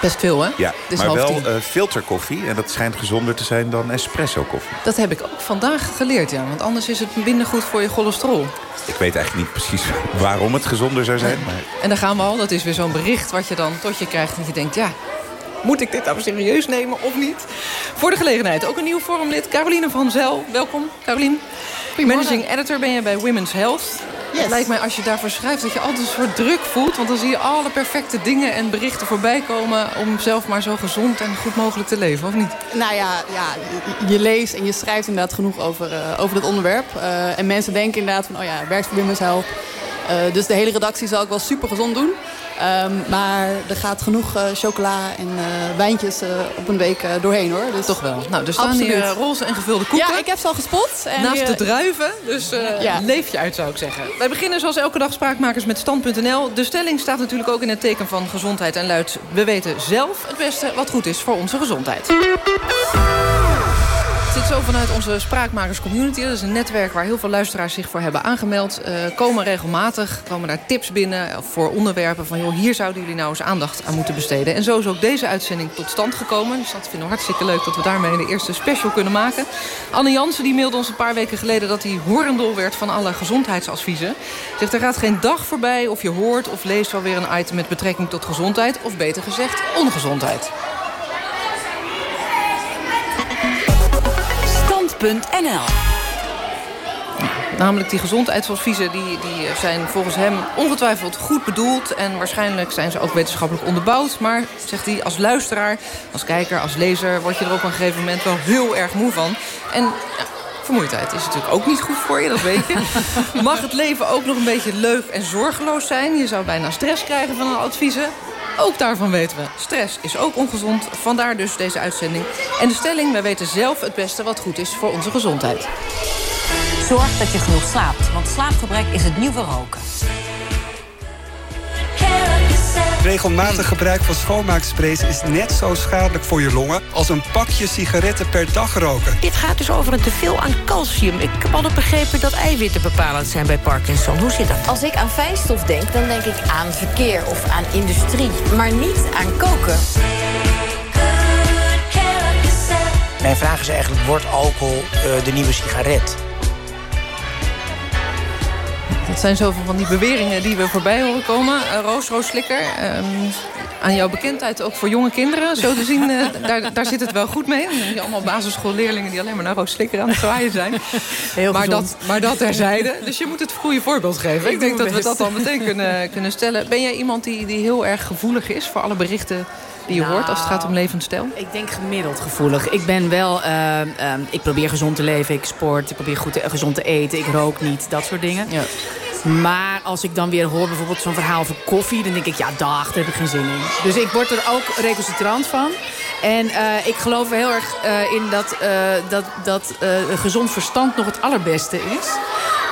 Best veel, hè? Ja, Dus maar half wel uh, filterkoffie. En dat schijnt gezonder te zijn dan espresso koffie. Dat heb ik ook vandaag geleerd, ja. Want anders is het minder goed voor je cholesterol. Ik weet eigenlijk niet precies waarom het gezonder zou zijn. Maar... En daar gaan we al. Dat is weer zo'n bericht wat je dan tot je krijgt. En je denkt, ja, moet ik dit nou serieus nemen of niet? Voor de gelegenheid ook een nieuw forumlid. Caroline van Zel, welkom. Caroline, managing editor ben je bij Women's Health. Het lijkt mij als je daarvoor schrijft dat je altijd een soort druk voelt. Want dan zie je alle perfecte dingen en berichten voorbij komen... om zelf maar zo gezond en goed mogelijk te leven, of niet? Nou ja, ja je leest en je schrijft inderdaad genoeg over, uh, over dat onderwerp. Uh, en mensen denken inderdaad van, oh ja, werkt voor Women's Health. Uh, dus de hele redactie zal ik wel super gezond doen. Um, maar er gaat genoeg uh, chocola en uh, wijntjes uh, op een week doorheen hoor. Dus Toch wel. Nou, er staan Absoluut. hier roze en gevulde koeken. Ja, ik heb ze al gespot. En Naast de druiven. Dus ja. leef je uit, zou ik zeggen. Wij beginnen zoals elke dag spraakmakers met stand.nl. De stelling staat natuurlijk ook in het teken van gezondheid en luidt... we weten zelf het beste wat goed is voor onze gezondheid. Het zit zo vanuit onze Spraakmakers Community. Dat is een netwerk waar heel veel luisteraars zich voor hebben aangemeld. Uh, komen regelmatig, komen daar tips binnen voor onderwerpen van... joh, hier zouden jullie nou eens aandacht aan moeten besteden. En zo is ook deze uitzending tot stand gekomen. Dus dat vinden we hartstikke leuk dat we daarmee de eerste special kunnen maken. Anne Jansen die mailde ons een paar weken geleden... dat hij horendol werd van alle gezondheidsadviezen. Zegt, er gaat geen dag voorbij of je hoort of leest wel weer een item... met betrekking tot gezondheid, of beter gezegd ongezondheid. Namelijk die gezondheidsadviezen die, die zijn volgens hem ongetwijfeld goed bedoeld. En waarschijnlijk zijn ze ook wetenschappelijk onderbouwd. Maar, zegt hij, als luisteraar, als kijker, als lezer... word je er op een gegeven moment wel heel erg moe van. En ja, vermoeidheid is natuurlijk ook niet goed voor je, dat weet je. Mag het leven ook nog een beetje leuk en zorgeloos zijn? Je zou bijna stress krijgen van alle adviezen. Ook daarvan weten we, stress is ook ongezond. Vandaar dus deze uitzending. En de stelling, wij weten zelf het beste wat goed is voor onze gezondheid. Zorg dat je genoeg slaapt, want slaapgebrek is het nieuwe roken. Regelmatig gebruik van schoonmaaksprays is net zo schadelijk voor je longen... als een pakje sigaretten per dag roken. Dit gaat dus over een teveel aan calcium. Ik heb altijd begrepen dat eiwitten bepalend zijn bij Parkinson. Hoe zit dat? Als ik aan fijnstof denk, dan denk ik aan verkeer of aan industrie. Maar niet aan koken. Mijn vraag is eigenlijk, wordt alcohol uh, de nieuwe sigaret? Dat zijn zoveel van die beweringen die we voorbij horen komen. Uh, Roos, Roos Slikker, um, aan jouw bekendheid ook voor jonge kinderen. Zo te zien, uh, daar, daar zit het wel goed mee. Je allemaal basisschoolleerlingen die alleen maar naar Roos Slikker aan het zwaaien zijn. Heel maar, dat, maar dat terzijde. Dus je moet het goede voorbeeld geven. Ik, Ik denk dat we dat dan meteen kunnen, kunnen stellen. Ben jij iemand die, die heel erg gevoelig is voor alle berichten die je nou, hoort als het gaat om levensstijl? Ik denk gemiddeld gevoelig. Ik ben wel, uh, uh, ik probeer gezond te leven, ik sport, ik probeer goed te, gezond te eten, ik rook niet, dat soort dingen. Ja. Maar als ik dan weer hoor bijvoorbeeld zo'n verhaal over koffie... dan denk ik, ja, dag, daar heb ik geen zin in. Dus ik word er ook recalcitrant van. En uh, ik geloof er heel erg uh, in dat, uh, dat, dat gezond verstand nog het allerbeste is.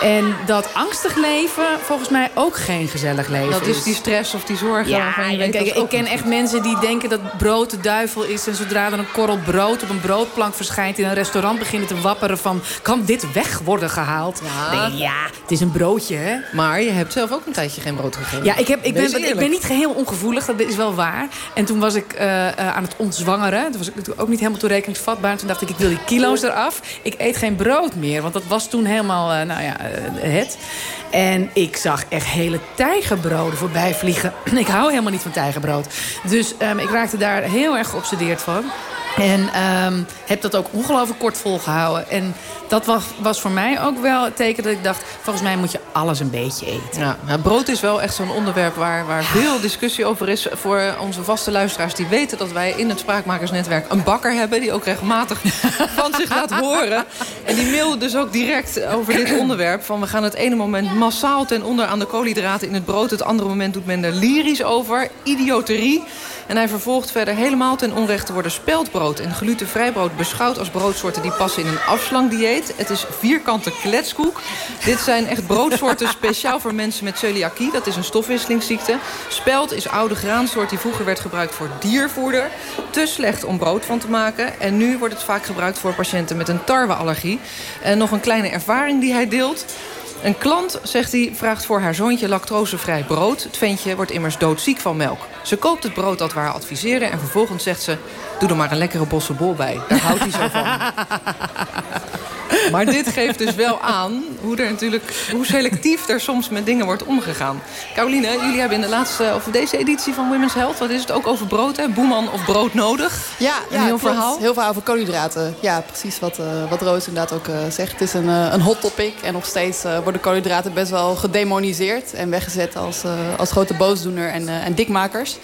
En dat angstig leven volgens mij ook geen gezellig leven dat is. die stress of die zorgen. Ja, je kijk, ik ken echt mensen die denken dat brood de duivel is... en zodra er een korrel brood op een broodplank verschijnt... in een restaurant beginnen te wapperen van... kan dit weg worden gehaald? Ja, nee, ja het is een broodje, hè? Maar je hebt zelf ook een tijdje geen brood gegeten. Ja, ik, heb, ik, ben, ik ben niet geheel ongevoelig, dat is wel waar. En toen was ik uh, uh, aan het ontzwangeren. Toen was ik natuurlijk ook niet helemaal toerekeningsvatbaar. En toen dacht ik, ik wil die kilo's eraf. Ik eet geen brood meer, want dat was toen helemaal, uh, nou ja, het. En ik zag echt hele tijgerbroden voorbij vliegen. ik hou helemaal niet van tijgerbrood. Dus um, ik raakte daar heel erg geobsedeerd van. En um, heb dat ook ongelooflijk kort volgehouden. En dat was, was voor mij ook wel het teken dat ik dacht... volgens mij moet je alles een beetje eten. Ja, nou, brood is wel echt zo'n onderwerp waar, waar veel discussie over is... voor onze vaste luisteraars die weten dat wij in het Spraakmakersnetwerk... een bakker hebben die ook regelmatig van zich laat horen. En die mailde dus ook direct over dit onderwerp... van we gaan het ene moment massaal ten onder aan de koolhydraten in het brood... het andere moment doet men er lyrisch over. Idioterie. En hij vervolgt verder helemaal ten onrechte worden speldbrood en glutenvrij brood beschouwd als broodsoorten die passen in een afslankdieet. Het is vierkante kletskoek. Dit zijn echt broodsoorten speciaal voor mensen met celiakie. Dat is een stofwisselingsziekte. Spelt is oude graansoort die vroeger werd gebruikt voor diervoeder. Te slecht om brood van te maken. En nu wordt het vaak gebruikt voor patiënten met een tarweallergie. En nog een kleine ervaring die hij deelt. Een klant, zegt hij, vraagt voor haar zoontje lactosevrij brood. Het ventje wordt immers doodziek van melk. Ze koopt het brood dat we haar adviseren... en vervolgens zegt ze, doe er maar een lekkere bossenbol bij. Daar houdt hij zo van. Maar dit geeft dus wel aan hoe, er natuurlijk, hoe selectief er soms met dingen wordt omgegaan. Caroline, jullie hebben in de laatste, of deze editie van Women's Health... wat is het ook over brood, hè? Boeman of brood nodig? Ja, een ja, heel verhaal. Heel verhaal over koolhydraten. Ja, precies wat, eh, wat Roos inderdaad ook eh, zegt. Het is een, eh, een hot topic. En nog steeds worden koolhydraten best wel gedemoniseerd. En weggezet als, als grote boosdoener en, en dikmakers.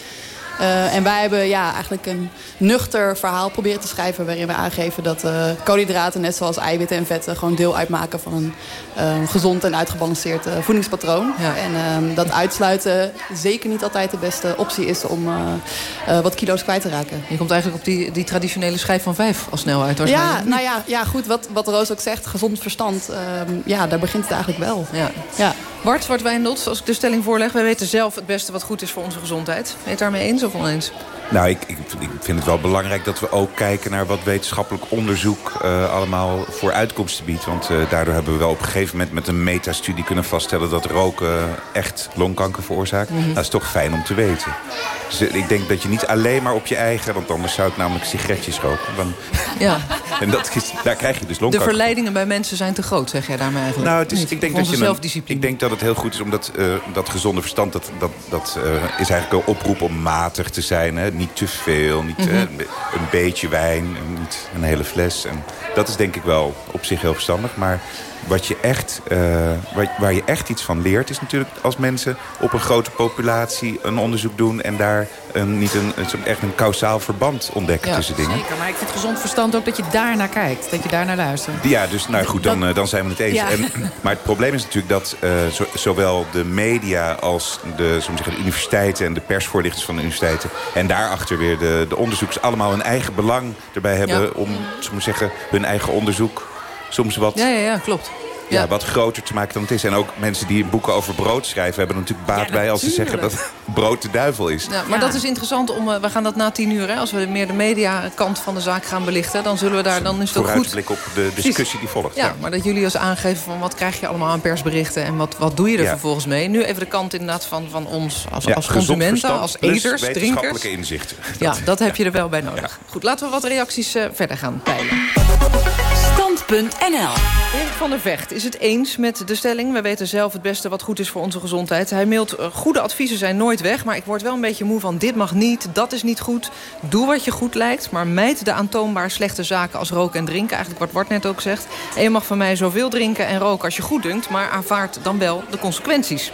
Eh, en wij hebben ja, eigenlijk een nuchter verhaal proberen te schrijven... waarin we aangeven dat eh, koolhydraten, net zoals eiwitten en vetten... gewoon deel uitmaken van een eh, gezond en uitgebalanceerd voedingspatroon. En ehm, dat uitsluiten zeker niet altijd de beste optie is... om wat kilo's kwijt te raken. Je komt eigenlijk op die, die traditionele schijf van vijf al snel uit. Ja, nou ja, ja goed, wat, wat Roos ook zegt, gezond verstand. ehm, ja, daar begint het eigenlijk wel. Ja. Ja. Bart, Zwart Wijndot, als ik de stelling voorleg... wij weten zelf het beste wat goed is voor onze gezondheid. Ben je het daarmee eens of oneens? Nou, ik, ik, ik vind het wel belangrijk dat we ook kijken naar wat wetenschappelijk onderzoek uh, allemaal voor uitkomsten biedt. Want uh, daardoor hebben we wel op een gegeven moment met een metastudie kunnen vaststellen dat roken echt longkanker veroorzaakt. Mm -hmm. Dat is toch fijn om te weten. Dus uh, ik denk dat je niet alleen maar op je eigen, want anders zou ik namelijk sigaretjes roken. Dan, ja. en dat is, daar krijg je dus longkanker. De verleidingen bij mensen zijn te groot, zeg jij daarmee eigenlijk? Nou, het is, ik, denk dat je ik denk dat het heel goed is omdat dat gezonde verstand, dat, dat, dat is eigenlijk een oproep om matig te zijn. Hè? Niet te veel, niet mm -hmm. uh, een beetje wijn, niet een hele fles. En dat is denk ik wel op zich heel verstandig. Maar wat je echt, uh, waar, waar, je echt iets van leert... is natuurlijk als mensen op een grote populatie een onderzoek doen... en daar een, niet een, echt een kausaal verband ontdekken ja, tussen dingen. Zeker, maar ik vind gezond verstand ook dat je daar naar kijkt. Dat je daar naar luistert. Ja, dus nou goed, dan, uh, dan zijn we het eens. Ja. En, maar het probleem is natuurlijk dat uh, zo, zowel de media... als de, zeggen, de universiteiten en de persvoorlichters van de universiteiten... en daarachter weer de, de onderzoekers allemaal een eigen belang erbij hebben... Ja. om zo zeggen, hun eigen onderzoek soms wat... Ja, ja, ja klopt. Ja. ja. wat groter te maken dan het is. En ook mensen die boeken over brood schrijven... hebben er natuurlijk baat Ja, bij als ze zeggen dat brood de duivel is. Ja, maar dat is interessant om. eh, we gaan dat na tien uur, hè, als we meer de mediakant van de zaak gaan belichten, dan zullen we daar dan is het ook goed. Op de discussie die volgt. Ja, maar dat jullie als aangeven van wat krijg je allemaal aan persberichten en wat, wat doe je er Ja. vervolgens mee. Nu even de kant inderdaad van, van ons als, Ja, als consumenten, als plus eters, drinkers. inzichten. Ja, dat heb je er wel bij nodig. Goed, laten we wat reacties eh, verder gaan peilen. Stand.nl Erik van der Vecht is het eens met de stelling. We weten zelf het beste wat goed is voor onze gezondheid. Hij mailt, eh, goede adviezen zijn nooit weg... maar ik word wel een beetje moe van dit mag niet, dat is niet goed. Doe wat je goed lijkt, maar mijd de aantoonbaar slechte zaken... als roken en drinken, eigenlijk wat Bart net ook zegt. En je mag van mij zoveel drinken en roken als je goed dunkt... maar aanvaard dan wel de consequenties.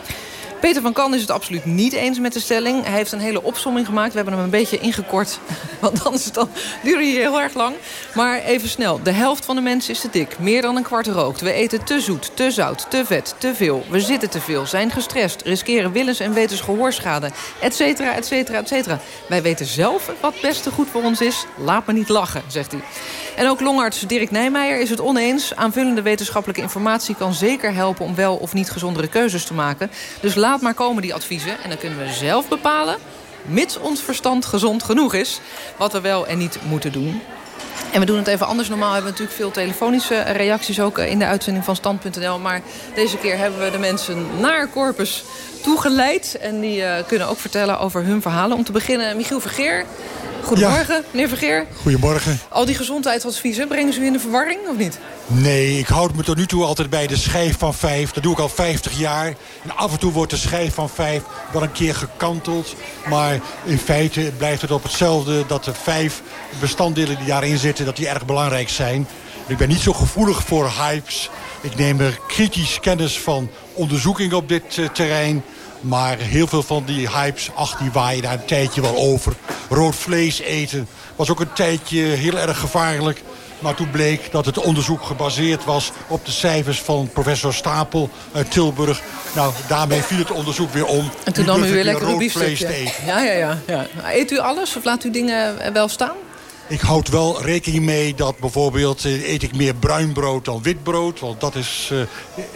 Peter van Kan is het absoluut niet eens met de stelling. Hij heeft een hele opsomming gemaakt. We hebben hem een beetje ingekort, want anders dan duurde hij heel erg lang. Maar even snel. De helft van de mensen is te dik. Meer dan een kwart rookt. We eten te zoet, te zout, te vet, te veel. We zitten te veel, zijn gestrest, riskeren willens en wetens gehoorschade, et cetera, et cetera, et cetera. Wij weten zelf wat het beste goed voor ons is. Laat me niet lachen, zegt hij. En ook longarts Dirk Nijmeijer is het oneens. Aanvullende wetenschappelijke informatie kan zeker helpen... om wel of niet gezondere keuzes te maken. Dus laat maar komen die adviezen. En dan kunnen we zelf bepalen, mits ons verstand gezond genoeg is... wat we wel en niet moeten doen. En we doen het even anders. Normaal hebben we natuurlijk veel telefonische reacties... ook eh, in de uitzending van Stand.nl. Maar deze keer hebben we de mensen naar Corpus toegeleid. En die uh, kunnen ook vertellen over hun verhalen. Om te beginnen, Michiel Vergeer. Goedemorgen, ja. meneer Vergeer. Goedemorgen. Al die gezondheidsadviezen, brengen ze u in de verwarring of niet? Nee, ik houd me tot nu toe altijd bij de schijf van vijf. Dat doe ik al 50 jaar. En af en toe wordt de schijf van vijf wel een keer gekanteld. Maar in feite blijft het op hetzelfde dat de vijf bestanddelen die daarin zitten... dat die erg belangrijk zijn. Ik ben niet zo gevoelig voor hypes. Ik neem er kritisch kennis van onderzoeking op dit uh, terrein... Maar heel veel van die hypes, ach, die waaien daar een tijdje wel over. Rood vlees eten was ook een tijdje heel erg gevaarlijk. Maar toen bleek dat het onderzoek gebaseerd was op de cijfers van professor Stapel uit Tilburg. Nou, daarmee viel het onderzoek weer om. En toen nam u weer lekker een rood vlees biefstukje. Ja, ja, ja, ja. Eet u alles of laat u dingen eh, wel staan? Ik houd wel rekening mee dat bijvoorbeeld eh, eet ik meer bruin brood dan wit brood. Want dat is,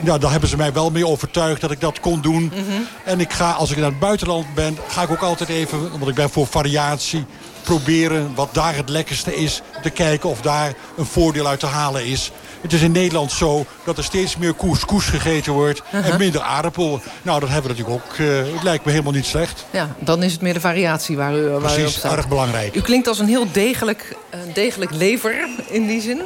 nou, daar hebben ze mij wel mee overtuigd dat ik dat kon doen. Mhm. En ik ga, als ik naar het buitenland ben, ga ik ook altijd even, want ik ben voor variatie, proberen wat daar het lekkerste is. Te kijken of daar een voordeel uit te halen is. Het is in Nederland zo dat er steeds meer couscous gegeten wordt Uh-huh. en minder aardappel. Nou, dat hebben we natuurlijk ook. eh, het lijkt me helemaal niet slecht. Ja, dan is het meer de variatie waar u, waar u op Precies, staat. erg belangrijk. U klinkt als een heel degelijk, eh, degelijk lever in die zin.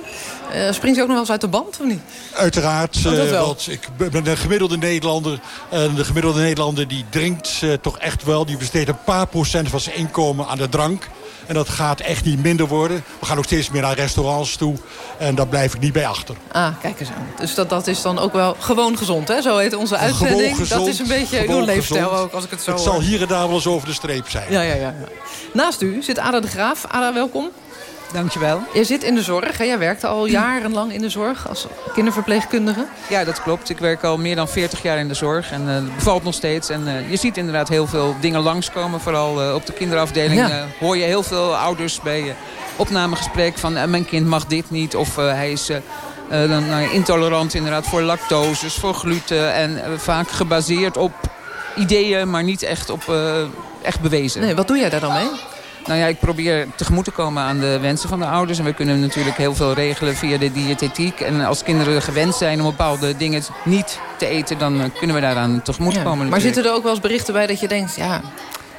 Eh, springt u ook nog wel eens uit de band of niet? Uiteraard, Oh, want ik ben een gemiddelde Nederlander. En de gemiddelde Nederlander die drinkt toch echt wel. Die besteedt een paar procent van zijn inkomen aan de drank. En dat gaat echt niet minder worden. We gaan ook steeds meer naar restaurants toe. En daar blijf ik niet bij achter. Ah, kijk eens aan. Dus dat, dat is dan ook wel gewoon gezond, hè? Zo heet onze uitzending. Gezond, dat is een beetje uw leefstijl ook, als ik het zo Het zal hier en daar wel eens over de streep zijn. Ja, ja. ja. Naast u zit Ada de Graaf. Ada, welkom. Dankjewel. Jij zit in de zorg. Hè? Jij werkt al jarenlang in de zorg als kinderverpleegkundige. Ja, dat klopt. Ik werk al meer dan 40 jaar in de zorg en eh, het bevalt nog steeds. En eh, je ziet inderdaad heel veel dingen langskomen. Vooral eh, op de kinderafdeling Ja. eh, hoor je heel veel ouders bij eh, opnamegesprek van... eh, mijn kind mag dit niet of eh, hij is... eh, eh, dan, intolerant inderdaad voor lactoses, voor gluten. En eh, vaak gebaseerd op ideeën, maar niet echt, op, eh, echt bewezen. Nee, wat doe jij daar dan mee? Nou ja, ik probeer tegemoet te komen aan de wensen van de ouders. En we kunnen natuurlijk heel veel regelen via de diëtetiek. En als kinderen gewend zijn om bepaalde dingen niet te eten... dan kunnen we daaraan tegemoet Ja. komen. Maar natuurlijk. zitten er ook wel eens berichten bij dat je denkt... ja,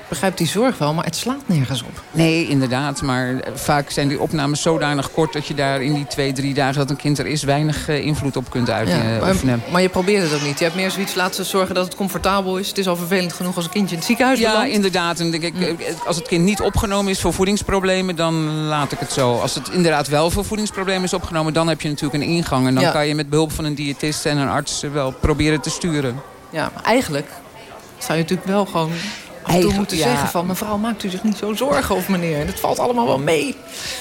begrijp die zorg wel, maar het slaat nergens op. Nee, inderdaad. Maar eh, vaak zijn die opnames zodanig kort... dat je daar in die twee, drie dagen dat een kind er is... weinig eh, invloed op kunt Ja, uitoefenen. maar, maar je probeert het ook niet. Je hebt meer zoiets, laten ze zorgen dat het comfortabel is. Het is al vervelend genoeg als een kindje in het ziekenhuis Ja, belandt. inderdaad. En denk ik, eh, als het kind niet opgenomen is voor voedingsproblemen... dan laat ik het zo. Als het inderdaad wel voor voedingsproblemen is opgenomen... dan heb je natuurlijk een ingang. En dan Ja. kan je met behulp van een diëtist en een arts... eh, wel proberen te sturen. Ja, maar eigenlijk zou je natuurlijk wel gewoon af en toe Eigen- moeten ja. zeggen van... mevrouw, maakt u zich niet zo zorgen of meneer. Het valt allemaal wel mee.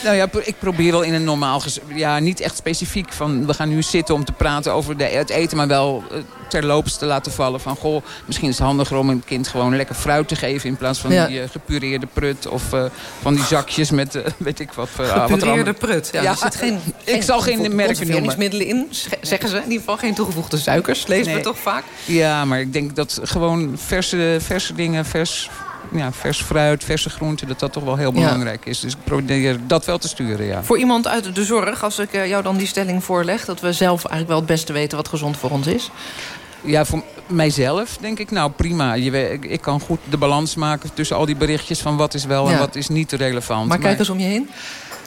Nou ja, ik probeer wel in een normaal... Ja, niet echt specifiek van... we gaan nu zitten om te praten over de, het eten... maar wel eh, terloops te laten vallen van... goh, misschien is het handiger om een kind gewoon lekker fruit te geven... in plaats van Ja. die eh, gepureerde prut of eh, van die zakjes met... weet ik wat. wat Gepureerde prut. Ja, Ja, er zit geen, ik zal geen merken noemen. in, ze- zeggen ze. In ieder geval geen toegevoegde suikers. Lezen we toch vaak? Ja, maar ik denk dat gewoon verse, verse dingen, vers, ja, vers fruit, verse groenten... dat dat toch wel heel Ja. belangrijk is. Dus ik probeer dat wel te sturen, ja. Voor iemand uit de zorg, als ik eh, jou dan die stelling voorleg... dat we zelf eigenlijk wel het beste weten wat gezond voor ons is. Ja, voor mijzelf denk ik, nou prima. Je, ik, kan goed de balans maken tussen al die berichtjes... van wat is wel en wat is niet relevant. Maar kijk eens om je heen.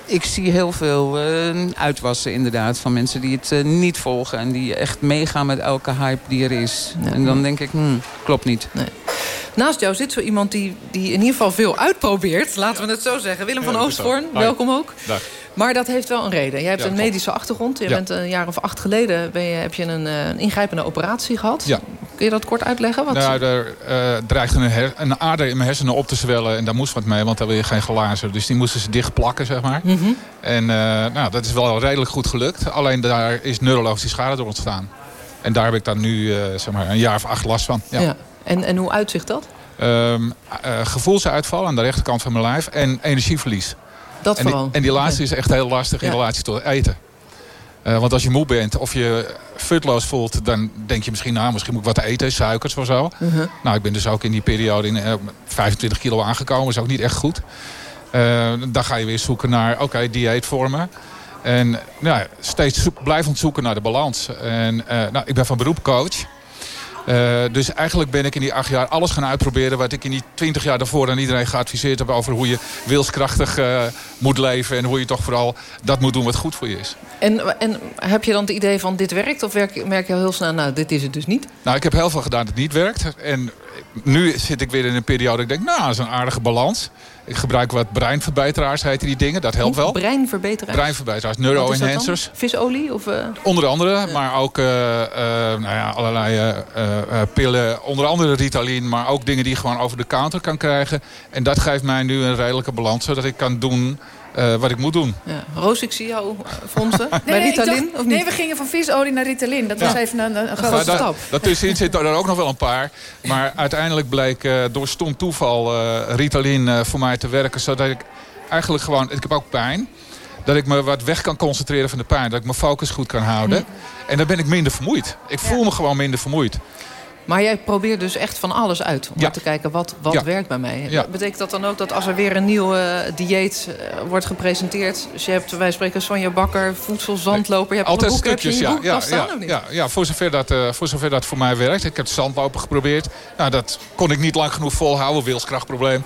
Ik zie heel veel eh, uitwassen inderdaad van mensen die het eh, niet volgen... en die echt meegaan met elke hype die er is. En dan denk ik, hmm, klopt niet. Naast jou zit zo iemand die, die in ieder geval veel uitprobeert. Laten we het zo zeggen. Willem van Hi. welkom ook. Dag. Maar dat heeft wel een reden. Jij hebt een medische achtergrond. Je bent een jaar of acht geleden ben je, heb je een, eh, een ingrijpende operatie gehad. Ja. Kun je dat kort uitleggen? Wat... Nou, er eh, dreigde een, her- een ader in mijn hersenen op te zwellen. En daar moest wat mee, want daar wil je geen glazen. Dus die moesten ze dicht plakken, zeg maar. Mhm. En eh, nou, dat is wel redelijk goed gelukt. Alleen daar is neurologische schade door ontstaan. En daar heb ik dan nu zeg maar een jaar of acht last van. Ja. Ja. En, en hoe uitzicht dat? Eh, gevoelsuitval aan de rechterkant van mijn lijf en energieverlies. Dat en die, vooral. en die laatste is echt heel lastig in Ja. relatie tot eten. Eh, want als je moe bent of je futloos voelt, dan denk je misschien, nou, misschien moet ik wat eten, suikers of zo. Mhm. Nou, ik ben dus ook in die periode in, eh, 25 kilo aangekomen, is ook niet echt goed. Eh, dan ga je weer zoeken naar, oké, dieetvormen. En nou, steeds blijvend zoeken naar de balans. En eh, nou, ik ben van beroep coach. Eh, dus eigenlijk ben ik in die acht jaar alles gaan uitproberen... wat ik in die twintig jaar daarvoor aan iedereen geadviseerd heb... over hoe je wilskrachtig eh, moet leven... en hoe je toch vooral dat moet doen wat goed voor je is. En, en heb je dan het idee van dit werkt? Of werk, merk je al heel snel, nou, dit is het dus niet? Nou, ik heb heel veel gedaan dat niet werkt. En nu zit ik weer in een periode dat ik denk... nou, dat is een aardige balans. Ik gebruik wat breinverbeteraars, heten die dingen. Dat helpt wel. Breinverbeteraars? Breinverbeteraars, neuroenhancers. Visolie? Of, eh, Onder andere, maar ook eh, eh, nou ja, allerlei pillen. Onder andere Ritalin, maar ook dingen die je gewoon over de counter kan krijgen. En dat geeft mij nu een redelijke balans, zodat ik kan doen eh, wat ik moet doen. Ja. Roos, ik zie jou eh, fronsen. Nee, Bij nee, ik Ritalin, dacht- of niet? nee, we gingen van visolie naar Ritalin. Dat was even een, een grote stap. Daartussenin zitten er ook nog wel een paar. Maar uiteindelijk bleek eh, door stom toeval eh, Ritalin eh, voor mij te werken. Zodat ik eigenlijk gewoon... Ik heb ook pijn. Dat ik me wat weg kan concentreren van de pijn. Dat ik mijn focus goed kan houden. Hm. En dan ben ik minder vermoeid. Ik voel me gewoon minder vermoeid. Maar jij probeert dus echt van alles uit. Om Ja. te kijken wat, wat Ja. werkt bij mij. Ja. Betekent dat dan ook dat als er weer een nieuw eh, dieet eh, wordt gepresenteerd... dus je hebt, wij spreken Sonja Bakker, voedselzandloper... je hebt Altijd boek, heb je stukjes, boek Ja, ja, ja, ja voor, zover dat, eh, voor zover dat voor mij werkt. Ik heb het zandlopen geprobeerd. Nou, dat kon ik niet lang genoeg volhouden. Wilskrachtprobleem.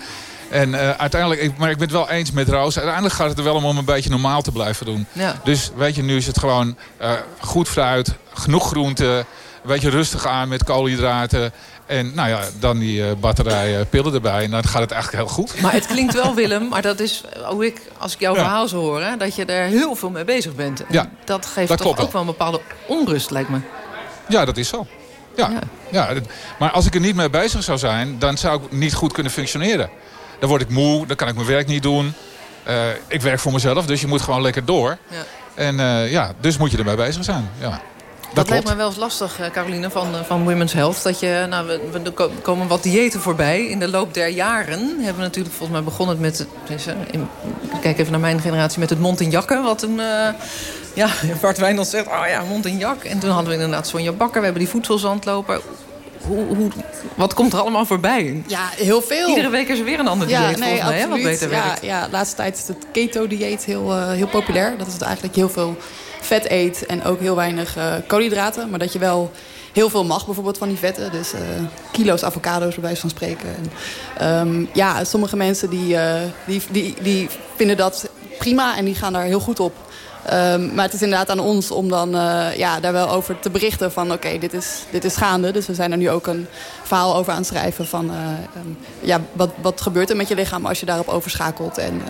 En uiteindelijk, ik, maar ik ben het wel eens met Roos. Uiteindelijk gaat het er wel om om een beetje normaal te blijven doen. Ja. Dus weet je, nu is het gewoon goed fruit, genoeg groente, een beetje rustig aan met koolhydraten. En nou ja, dan die eh, batterij eh, pillen erbij. En dan gaat het eigenlijk heel goed. Maar het klinkt wel, Willem, maar dat is hoe ik, als ik jouw Ja. verhaal zo hoor... Hè, dat je er heel veel mee bezig bent. En Ja, dat geeft dat toch ook wel een bepaalde onrust, lijkt me. Ja, dat is zo. Ja. Ja. maar als ik er niet mee bezig zou zijn, dan zou ik niet goed kunnen functioneren. Dan word ik moe, dan kan ik mijn werk niet doen. Eh, ik werk voor mezelf, dus je moet gewoon lekker door. Ja. En ja, dus moet je ermee bezig zijn. Ja. Dat, lijkt me wel eens lastig, eh, Caroline, van, eh, van Women's Health. Dat je, nou, we, we- er ko- komen wat diëten voorbij. In de loop der jaren hebben we natuurlijk volgens mij begonnen met... het- dus, eh, in- ik kijk even naar mijn generatie met het Montignac. Wat toen... eh, ja, Bart Wijnald zegt, oh ja, Montignac. En toen hadden we inderdaad Sonja Bakker. We hebben die voedselzandloper. Hoe, hoe, wat komt er allemaal voorbij? Ja, heel veel. Iedere week is er weer een ander dieet volgens mij, hè, wat beter ja, werkt. Ja, de laatste tijd is het keto-dieet heel, eh, heel populair. Dat is het eigenlijk heel veel vet eet en ook heel weinig eh, koolhydraten. Maar dat je wel heel veel mag bijvoorbeeld van die vetten. Dus eh, kilo's avocado's bij wijze van spreken. En, ehm, ja, sommige mensen die, eh, die, die, die vinden dat prima en die gaan daar heel goed op. Ehm, maar het is inderdaad aan ons om dan ja, daar wel over te berichten van oké, dit, is, dit is gaande. Dus we zijn er nu ook een verhaal over aan het schrijven van eh, ehm, ja, wat, wat gebeurt er met je lichaam als je daarop overschakelt. En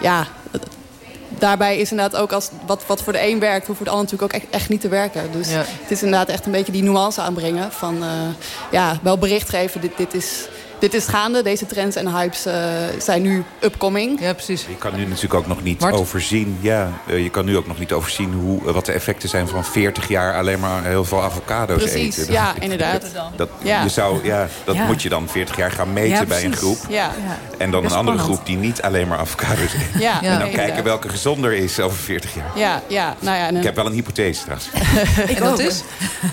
ja, daarbij is inderdaad ook als wat, wat voor de een werkt, hoeft voor de ander natuurlijk ook echt, echt niet te werken. Dus Ja. het is inderdaad echt een beetje die nuance aanbrengen van eh, ja, wel bericht geven, dit, dit is... Dit is gaande, deze trends en hypes eh, zijn nu upcoming. Ja, precies. Je kan nu natuurlijk ook nog niet Mart? overzien. Ja, eh, je kan nu ook nog niet overzien hoe, eh, wat de effecten zijn van 40 jaar alleen maar heel veel avocado's Precies, eten. ja, Dat- inderdaad. Dat, Ja. je zou, ja, dat Ja. moet je dan 40 jaar gaan meten Ja, bij een precies. groep. Ja. En dan Dat een andere groep die niet alleen maar avocado's eet. Ja, en dan kijken welke gezonder is over 40 jaar. Ja, ja, nou ja. en, Ik heb wel een hypothese trouwens. En dat is?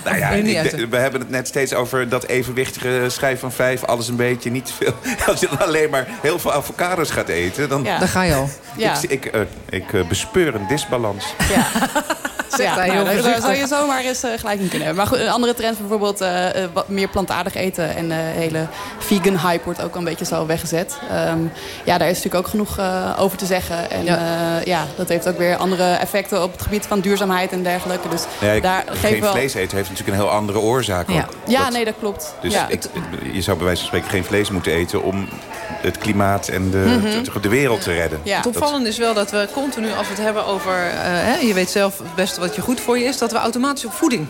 Nou ja, ik- we hebben het net steeds over dat evenwichtige schijf van vijf. Alles een beetje, niet te veel. Als je dan alleen maar heel veel avocados gaat eten... dan, Ja. Daar ga je al. Ja. Ik, ik, eh, ik eh, bespeur een disbalans. Ja, hij nou, daar zou je zomaar eens eh, gelijk in kunnen hebben. Maar goed, een andere trend bijvoorbeeld eh, eh, wat meer plantaardig eten. En de hele vegan hype wordt ook een beetje zo weggezet. Ehm, ja, daar is natuurlijk ook genoeg eh, over te zeggen. En Ja. ja. ja, dat heeft ook weer andere effecten op het gebied van duurzaamheid en dergelijke. Dus Ja, ik- daar geen wel... vlees eten heeft natuurlijk een heel andere oorzaak Ja, ook. ja Dat- nee, dat klopt. Dus ja, ik, je zou bij wijze van spreken geen vlees moeten eten... om het klimaat en de, Mhm. de, de wereld te redden. Het Dat- opvallende is wel dat we continu, als we het hebben over... eh, hè, je weet zelf het wat je goed voor je is... dat we automatisch op voeding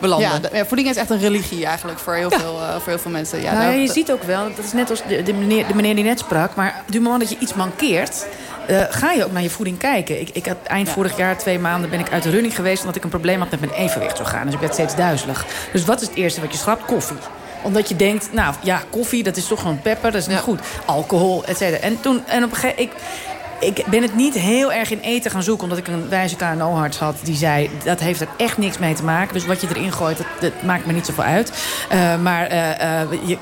belanden. ja, voeding is echt een religie eigenlijk voor heel, veel, eh, voor heel veel mensen. Ja, nou, daar- ja, je ziet ook wel, dat is net als de, de, meneer, de meneer die net sprak... maar op het moment dat je iets mankeert... eh, ga je ook naar je voeding kijken. Ik, ik had eind vorig jaar, twee maanden, ben ik uit de running geweest... omdat ik een probleem had met mijn evenwichtsorgaan. Dus ik werd steeds duizelig. Dus wat is het eerste wat je schrapt? Koffie omdat je denkt, nou ja, koffie, dat is toch gewoon pepper, dat is niet goed. Alcohol, et cetera. En toen, en op een gegeven ik, ik ben het niet heel erg in eten gaan zoeken... omdat ik een wijze KNO-arts had die zei... dat heeft er echt niks mee te maken. Dus wat je erin gooit, dat, dat maakt me niet zoveel uit. Eh, maar eh, eh, je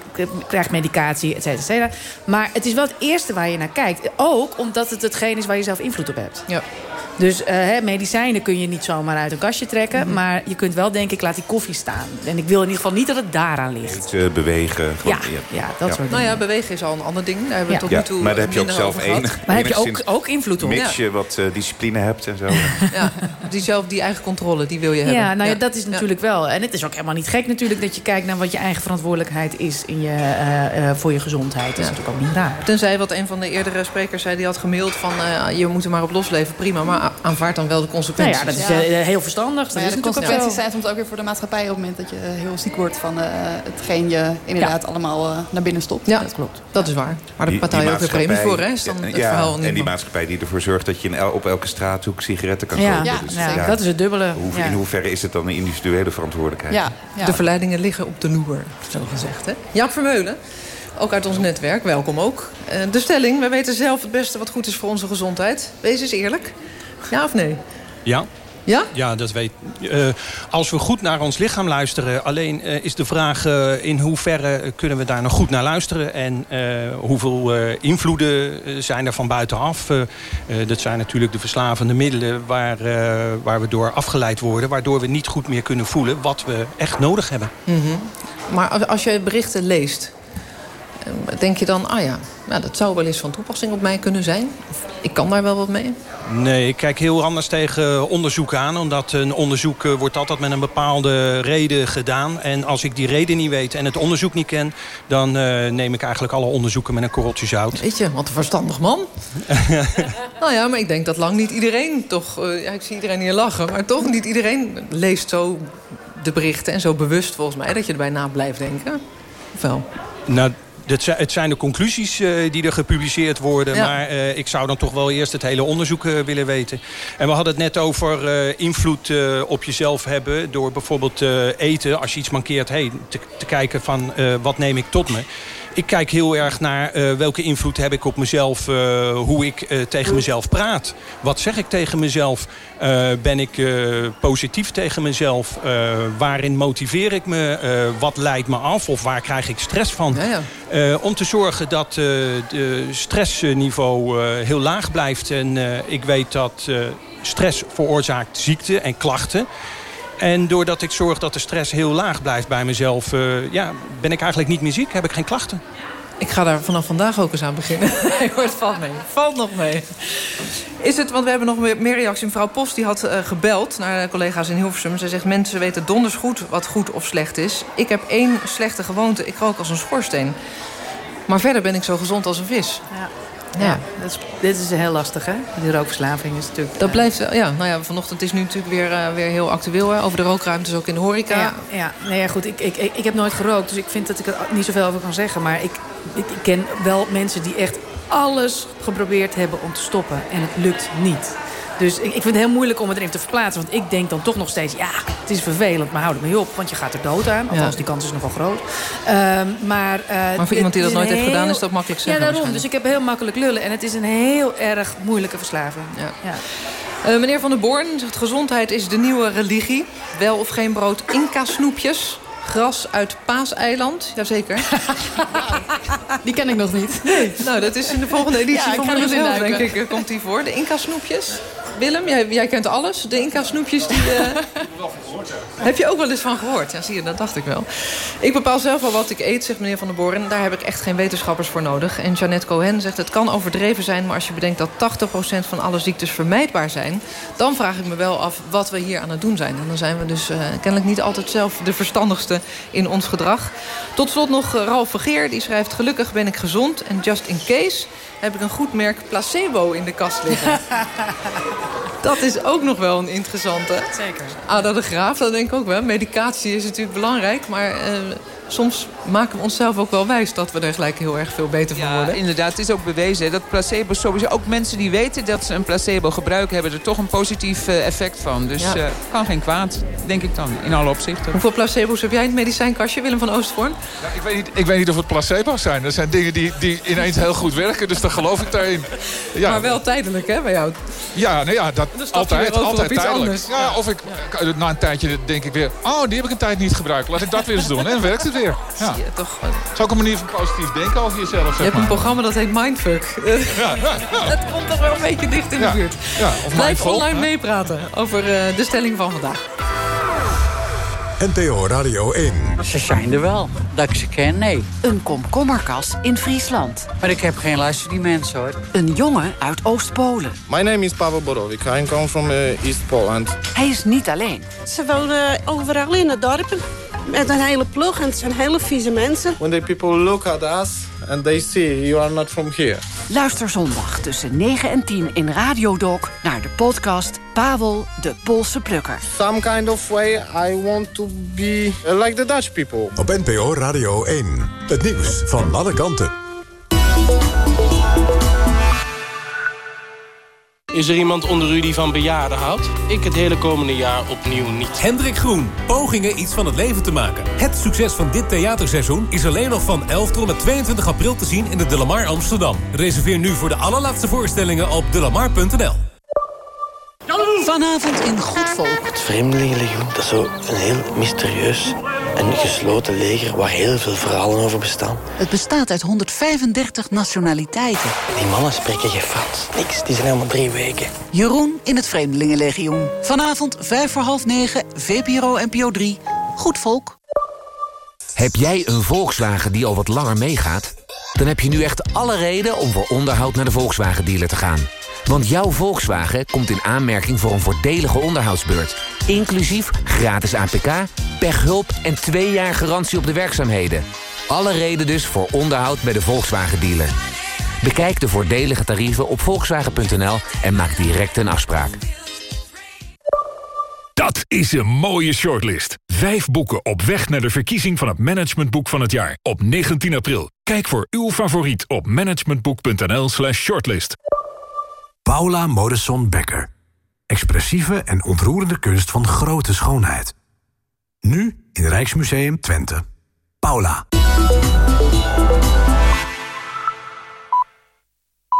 krijgt medicatie, et cetera, et cetera. Maar het is wel het eerste waar je naar kijkt. Ook omdat het hetgeen is waar je zelf invloed op hebt. Ja. Dus eh, hè, medicijnen kun je niet zomaar uit een kastje trekken. Maar je kunt wel denken, ik laat die koffie staan. En ik wil in ieder geval niet dat het daaraan ligt. Eten, bewegen. gewoon- Ja, ja, dat soort Nou ja, bewegen is al een ander ding. Daar hebben we Ja. tot nu toe maar daar heb je ook zelf enig, Maar heb je ook, ook invloed op. mits je wat eh, discipline hebt en zo. Ja, die zelf, die eigen controle, die wil je hebben. Ja, nou ja, dat is natuurlijk wel. En het is ook helemaal niet gek natuurlijk dat je kijkt naar wat je eigen verantwoordelijkheid is in je, eh, eh, voor je gezondheid. Dat is natuurlijk ook niet raar. Tenzij wat een van de eerdere sprekers zei, die had gemaild van... eh, je moet er maar op losleven, prima. Maar a- aanvaard dan wel de consequenties. Nou ja, dat is eh, heel verstandig. Dat ja, is de consequenties zijn soms ook weer voor de maatschappij... op het moment dat je eh, heel ziek wordt van eh, hetgeen je inderdaad allemaal naar binnen stopt. Ja, dat klopt. Dat is waar. Maar daar Die- betaal je die ook weer premie voor, hè? Is dan het ja, verhaal niet en die maatschappij die ervoor zorgt dat je in el- op elke straathoek sigaretten kan kopen. ja, Dus ja, dat is het dubbele. Hoe, Ja. In hoeverre is het dan een individuele verantwoordelijkheid? Ja, ja. De verleidingen liggen op de loer, zo gezegd. Hè? Jaap Vermeulen, ook uit ons netwerk, welkom ook. De stelling, wij weten zelf het beste wat goed is voor onze gezondheid. Wees eens eerlijk. Ja of nee? Ja. Ja? Ja, dat weet eh, Als we goed naar ons lichaam luisteren... alleen eh, is de vraag eh, in hoeverre kunnen we daar nog goed naar luisteren... en hoeveel invloeden zijn er van buitenaf. Dat zijn natuurlijk de verslavende middelen waar, waar we door afgeleid worden... waardoor we niet goed meer kunnen voelen wat we echt nodig hebben. Mhm. Maar als- als je berichten leest, denk je dan... ah ja, nou, dat zou wel eens van toepassing op mij kunnen zijn? Of ik kan daar wel wat mee? Nee, ik kijk heel anders tegen onderzoek aan. Omdat een onderzoek eh, wordt altijd met een bepaalde reden gedaan. En als ik die reden niet weet en het onderzoek niet ken... dan eh, neem ik eigenlijk alle onderzoeken met een korreltje zout. Weet je, wat een verstandig man. nou ja, maar ik denk dat lang niet iedereen toch... eh, ja, ik zie iedereen hier lachen, maar toch niet iedereen leest zo de berichten... en zo bewust volgens mij dat je erbij na blijft denken. Of wel? Nou, zijn, het zijn de conclusies eh, die er gepubliceerd worden. Ja. Maar eh, ik zou dan toch wel eerst het hele onderzoek eh, willen weten. En we hadden het net over invloed op jezelf hebben... door bijvoorbeeld eten, als je iets mankeert... Hey, te, te kijken van wat neem ik tot me. Ik kijk heel erg naar eh, welke invloed heb ik op mezelf... eh, hoe ik eh, tegen mezelf praat. Wat zeg ik tegen mezelf? Ben ik positief tegen mezelf? Waarin motiveer ik me? Wat leidt me af? Of waar krijg ik stress van? Om te zorgen dat uh, de stressniveau uh, heel laag blijft. En uh, ik weet dat stress veroorzaakt ziekte en klachten. En doordat ik zorg dat de stress heel laag blijft bij mezelf... ja, ben ik eigenlijk niet meer ziek, heb ik geen klachten. Ik ga daar vanaf vandaag ook eens aan beginnen. nee, hoor, het valt mee. Valt nog mee. Is het, want we hebben nog meer reacties. Mevrouw Post die had uh, gebeld naar de collega's in Hilversum. Zij zegt, mensen weten donders goed wat goed of slecht is. Ik heb één slechte gewoonte. Ik rook als een schoorsteen. Maar verder ben ik zo gezond als een vis. Ja. Ja, dat is, dit is heel lastig, hè? Die rookverslaving is natuurlijk... Dat blijft, ja, nou ja, vanochtend is nu natuurlijk weer, uh, weer heel actueel... Hè, over de rookruimtes ook in de horeca. Ja, ja. nee, ja goed, ik, ik, ik, ik heb nooit gerookt, dus ik vind dat ik er niet zoveel over kan zeggen. Maar ik, ik, ik ken wel mensen die echt alles geprobeerd hebben om te stoppen. En het lukt niet. Dus ik, ik vind het heel moeilijk om het erin te verplaatsen. Want ik denk dan toch nog steeds, ja, het is vervelend, maar houd het mee op. Want je gaat er dood aan. Althans, ja. die kans is nogal groot. Um, maar, uh, maar voor iemand die dat nooit heel... heeft gedaan, is dat makkelijk zeggen. Ja, daarom. Dus ik heb heel makkelijk lullen. En het is een heel erg moeilijke verslaving. Ja. ja. Uh, meneer Van der Born zegt, gezondheid is de nieuwe religie. Wel of geen brood, Inca-snoepjes. Gras uit Paaseiland, jazeker. die ken ik nog niet. Nee. Nou, dat is in de volgende editie ja, van mezelf, denk ik, komt die voor. De Inca-snoepjes. Willem, jij, jij, kent alles. De Inca-snoepjes, die... Uh... heb je ook wel eens van gehoord? Ja, zie je, dat dacht ik wel. Ik bepaal zelf wel wat ik eet, zegt meneer Van der Boren. Daar heb ik echt geen wetenschappers voor nodig. En Jeannette Cohen zegt, het kan overdreven zijn... maar als je bedenkt dat 80% van alle ziektes vermijdbaar zijn... dan vraag ik me wel af wat we hier aan het doen zijn. En dan zijn we dus uh, kennelijk niet altijd zelf de verstandigste in ons gedrag. Tot slot nog uh, Ralf Vergeer, die schrijft... gelukkig ben ik gezond en just in case heb ik een goed merk placebo in de kast liggen. dat is ook nog wel een interessante. Zeker. Ada de Graaf, dat denk ik ook wel. Medicatie is natuurlijk belangrijk, maar... Uh, soms maken we onszelf ook wel wijs dat we er gelijk heel erg veel beter van ja, worden. inderdaad. Het is ook bewezen dat placebo sowieso... ook mensen die weten dat ze een placebo gebruiken... hebben er toch een positief uh, effect van. Dus ja. uh, kan geen kwaad, denk ik dan, in alle opzichten. Hoeveel placebo's heb jij in het medicijnkastje, Willem van Oostvoorn? Ja, ik, weet niet, ik weet niet of het placebo's zijn. Dat zijn dingen die, die ineens heel goed werken, dus daar geloof ik daarin. Ja. Maar wel tijdelijk, hè, bij jou? Ja, nee, ja dat altijd, altijd tijdelijk. Ja, of ik, na een tijdje denk ik weer... oh, die heb ik een tijd niet gebruikt. Laat ik dat weer eens doen. En dan werkt het weer. Ja. Je toch. Het is ook een manier van positief denken over jezelf. Zeg je hebt maar. een programma dat heet Mindfuck. Ja, ja, ja. Dat komt toch wel een beetje dicht in de buurt. Blijf mindful, online hè? meepraten over uh, de stelling van vandaag. NTO Radio 1. Ze zijn er wel. Dat ik ze ken, nee. Een komkommerkas in Friesland. Maar ik heb geen luister die mensen, hoor. Een jongen uit Oost-Polen. My name is Pavel Borowik. I come from uh, East Poland. Hij is niet alleen. Ze wonen overal in het dorp. Met een hele ploeg en het zijn hele vieze mensen. When the people look at us and they see you are not from here. Luister zondag tussen 9 en 10 in Radiodoc naar de podcast Pavel de Poolse Plukker. Some kind of way I want to be like the Dutch people. Op NPO Radio 1. Het nieuws van alle kanten. Is er iemand onder u die van bejaarden houdt? Ik het hele komende jaar opnieuw niet. Hendrik Groen, pogingen iets van het leven te maken. Het succes van dit theaterseizoen is alleen nog van 11 tot en met 22 april te zien in de Delamar Amsterdam. Reserveer nu voor de allerlaatste voorstellingen op delamar.nl. Vanavond in Goed Volk. Het Vreemdelingenlegioen, dat is zo een heel mysterieus en gesloten leger waar heel veel verhalen over bestaan. Het bestaat uit 135 nationaliteiten. Die mannen spreken geen Frans. Niks, die zijn helemaal drie weken. Jeroen in het Vreemdelingenlegioen. Vanavond 5 voor half 9, VPRO NPO 3. Goed Volk. Heb jij een Volkswagen die al wat langer meegaat? Dan heb je nu echt alle reden om voor onderhoud naar de Volkswagen dealer te gaan. Want jouw Volkswagen komt in aanmerking voor een voordelige onderhoudsbeurt. Inclusief gratis APK, pechhulp en twee jaar garantie op de werkzaamheden. Alle reden dus voor onderhoud bij de Volkswagen dealer. Bekijk de voordelige tarieven op volkswagen.nl en maak direct een afspraak. Dat is een mooie shortlist. Vijf boeken op weg naar de verkiezing van het managementboek van het jaar. Op 19 april. Kijk voor uw favoriet op managementboek.nl slash shortlist. Paula Modesson Becker. Expressieve en ontroerende kunst van grote schoonheid. Nu in Rijksmuseum Twente. Paula.